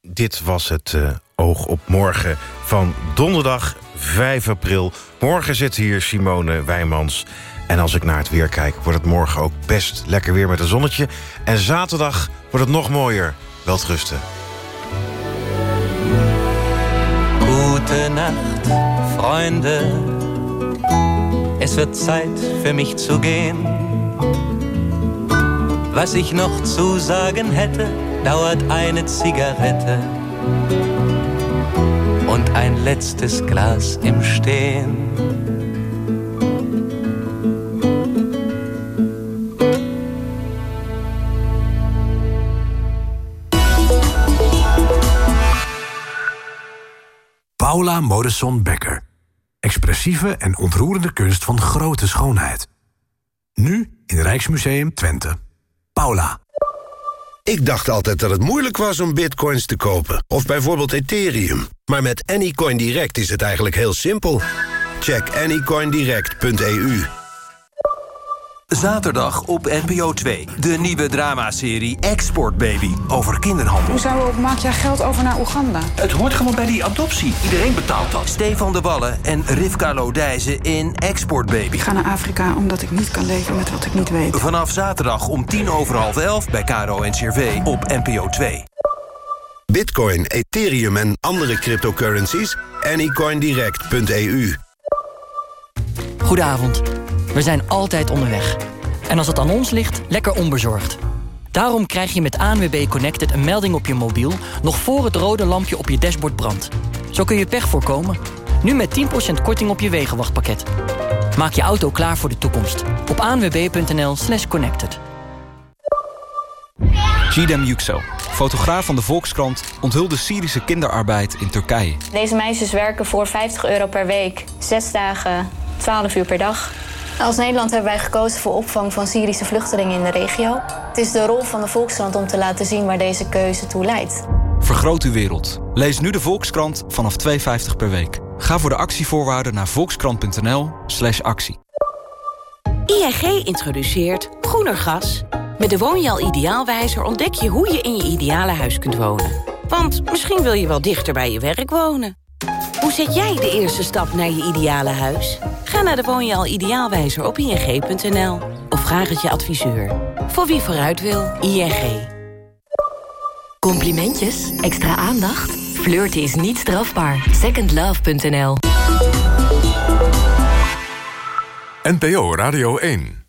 Dit was het eh, Oog op Morgen van donderdag 5 april. Morgen zit hier Simone Wijmans. En als ik naar het weer kijk, wordt het morgen ook best lekker weer met een zonnetje. En zaterdag wordt het nog mooier. Welterusten. Nacht, Freunde. Es wird Zeit für mich zu gehen. Was ich noch zu sagen hätte, dauert eine Zigarette und ein letztes Glas im Stehen. Paula Modesson Becker. Expressieve en ontroerende kunst van grote schoonheid. Nu in Rijksmuseum Twente. Paula. Ik dacht altijd dat het moeilijk was om bitcoins te kopen. Of bijvoorbeeld Ethereum. Maar met Anycoin Direct is het eigenlijk heel simpel. Check anycoindirect.eu. Zaterdag op NPO 2. De nieuwe dramaserie Export Baby. Over kinderhandel. Hoezo maak jij geld over naar Oeganda? Het hoort gewoon bij die adoptie. Iedereen betaalt dat. Stefan de Wallen en Rivka Lodijzen in Export Baby. Ik ga naar Afrika omdat ik niet kan leven met wat ik niet weet. Vanaf zaterdag om tien over half elf bij Caro en CRV op NPO 2. Bitcoin, Ethereum en andere cryptocurrencies? Anycoindirect.eu. Goedenavond. We zijn altijd onderweg. En als het aan ons ligt, lekker onbezorgd. Daarom krijg je met ANWB Connected een melding op je mobiel... nog voor het rode lampje op je dashboard brandt. Zo kun je pech voorkomen. Nu met 10% korting op je wegenwachtpakket. Maak je auto klaar voor de toekomst. Op anwb.nl slash connected. Gidem Yüksel, fotograaf van de Volkskrant... onthulde Syrische kinderarbeid in Turkije. Deze meisjes werken voor 50 euro per week. Zes dagen, 12 uur per dag. Als Nederland hebben wij gekozen voor opvang van Syrische vluchtelingen in de regio. Het is de rol van de Volkskrant om te laten zien waar deze keuze toe leidt. Vergroot uw wereld. Lees nu de Volkskrant vanaf 2,50 per week. Ga voor de actievoorwaarden naar volkskrant.nl slash actie. ING introduceert groener gas. Met de Woonjaal Ideaalwijzer ontdek je hoe je in je ideale huis kunt wonen. Want misschien wil je wel dichter bij je werk wonen. Hoe zet jij de eerste stap naar je ideale huis? Ga naar de Woonjaal Ideaalwijzer op ing.nl of vraag het je adviseur. Voor wie vooruit wil, ING. Complimentjes? Extra aandacht? Flirten is niet strafbaar. Secondlove.nl NPO Radio 1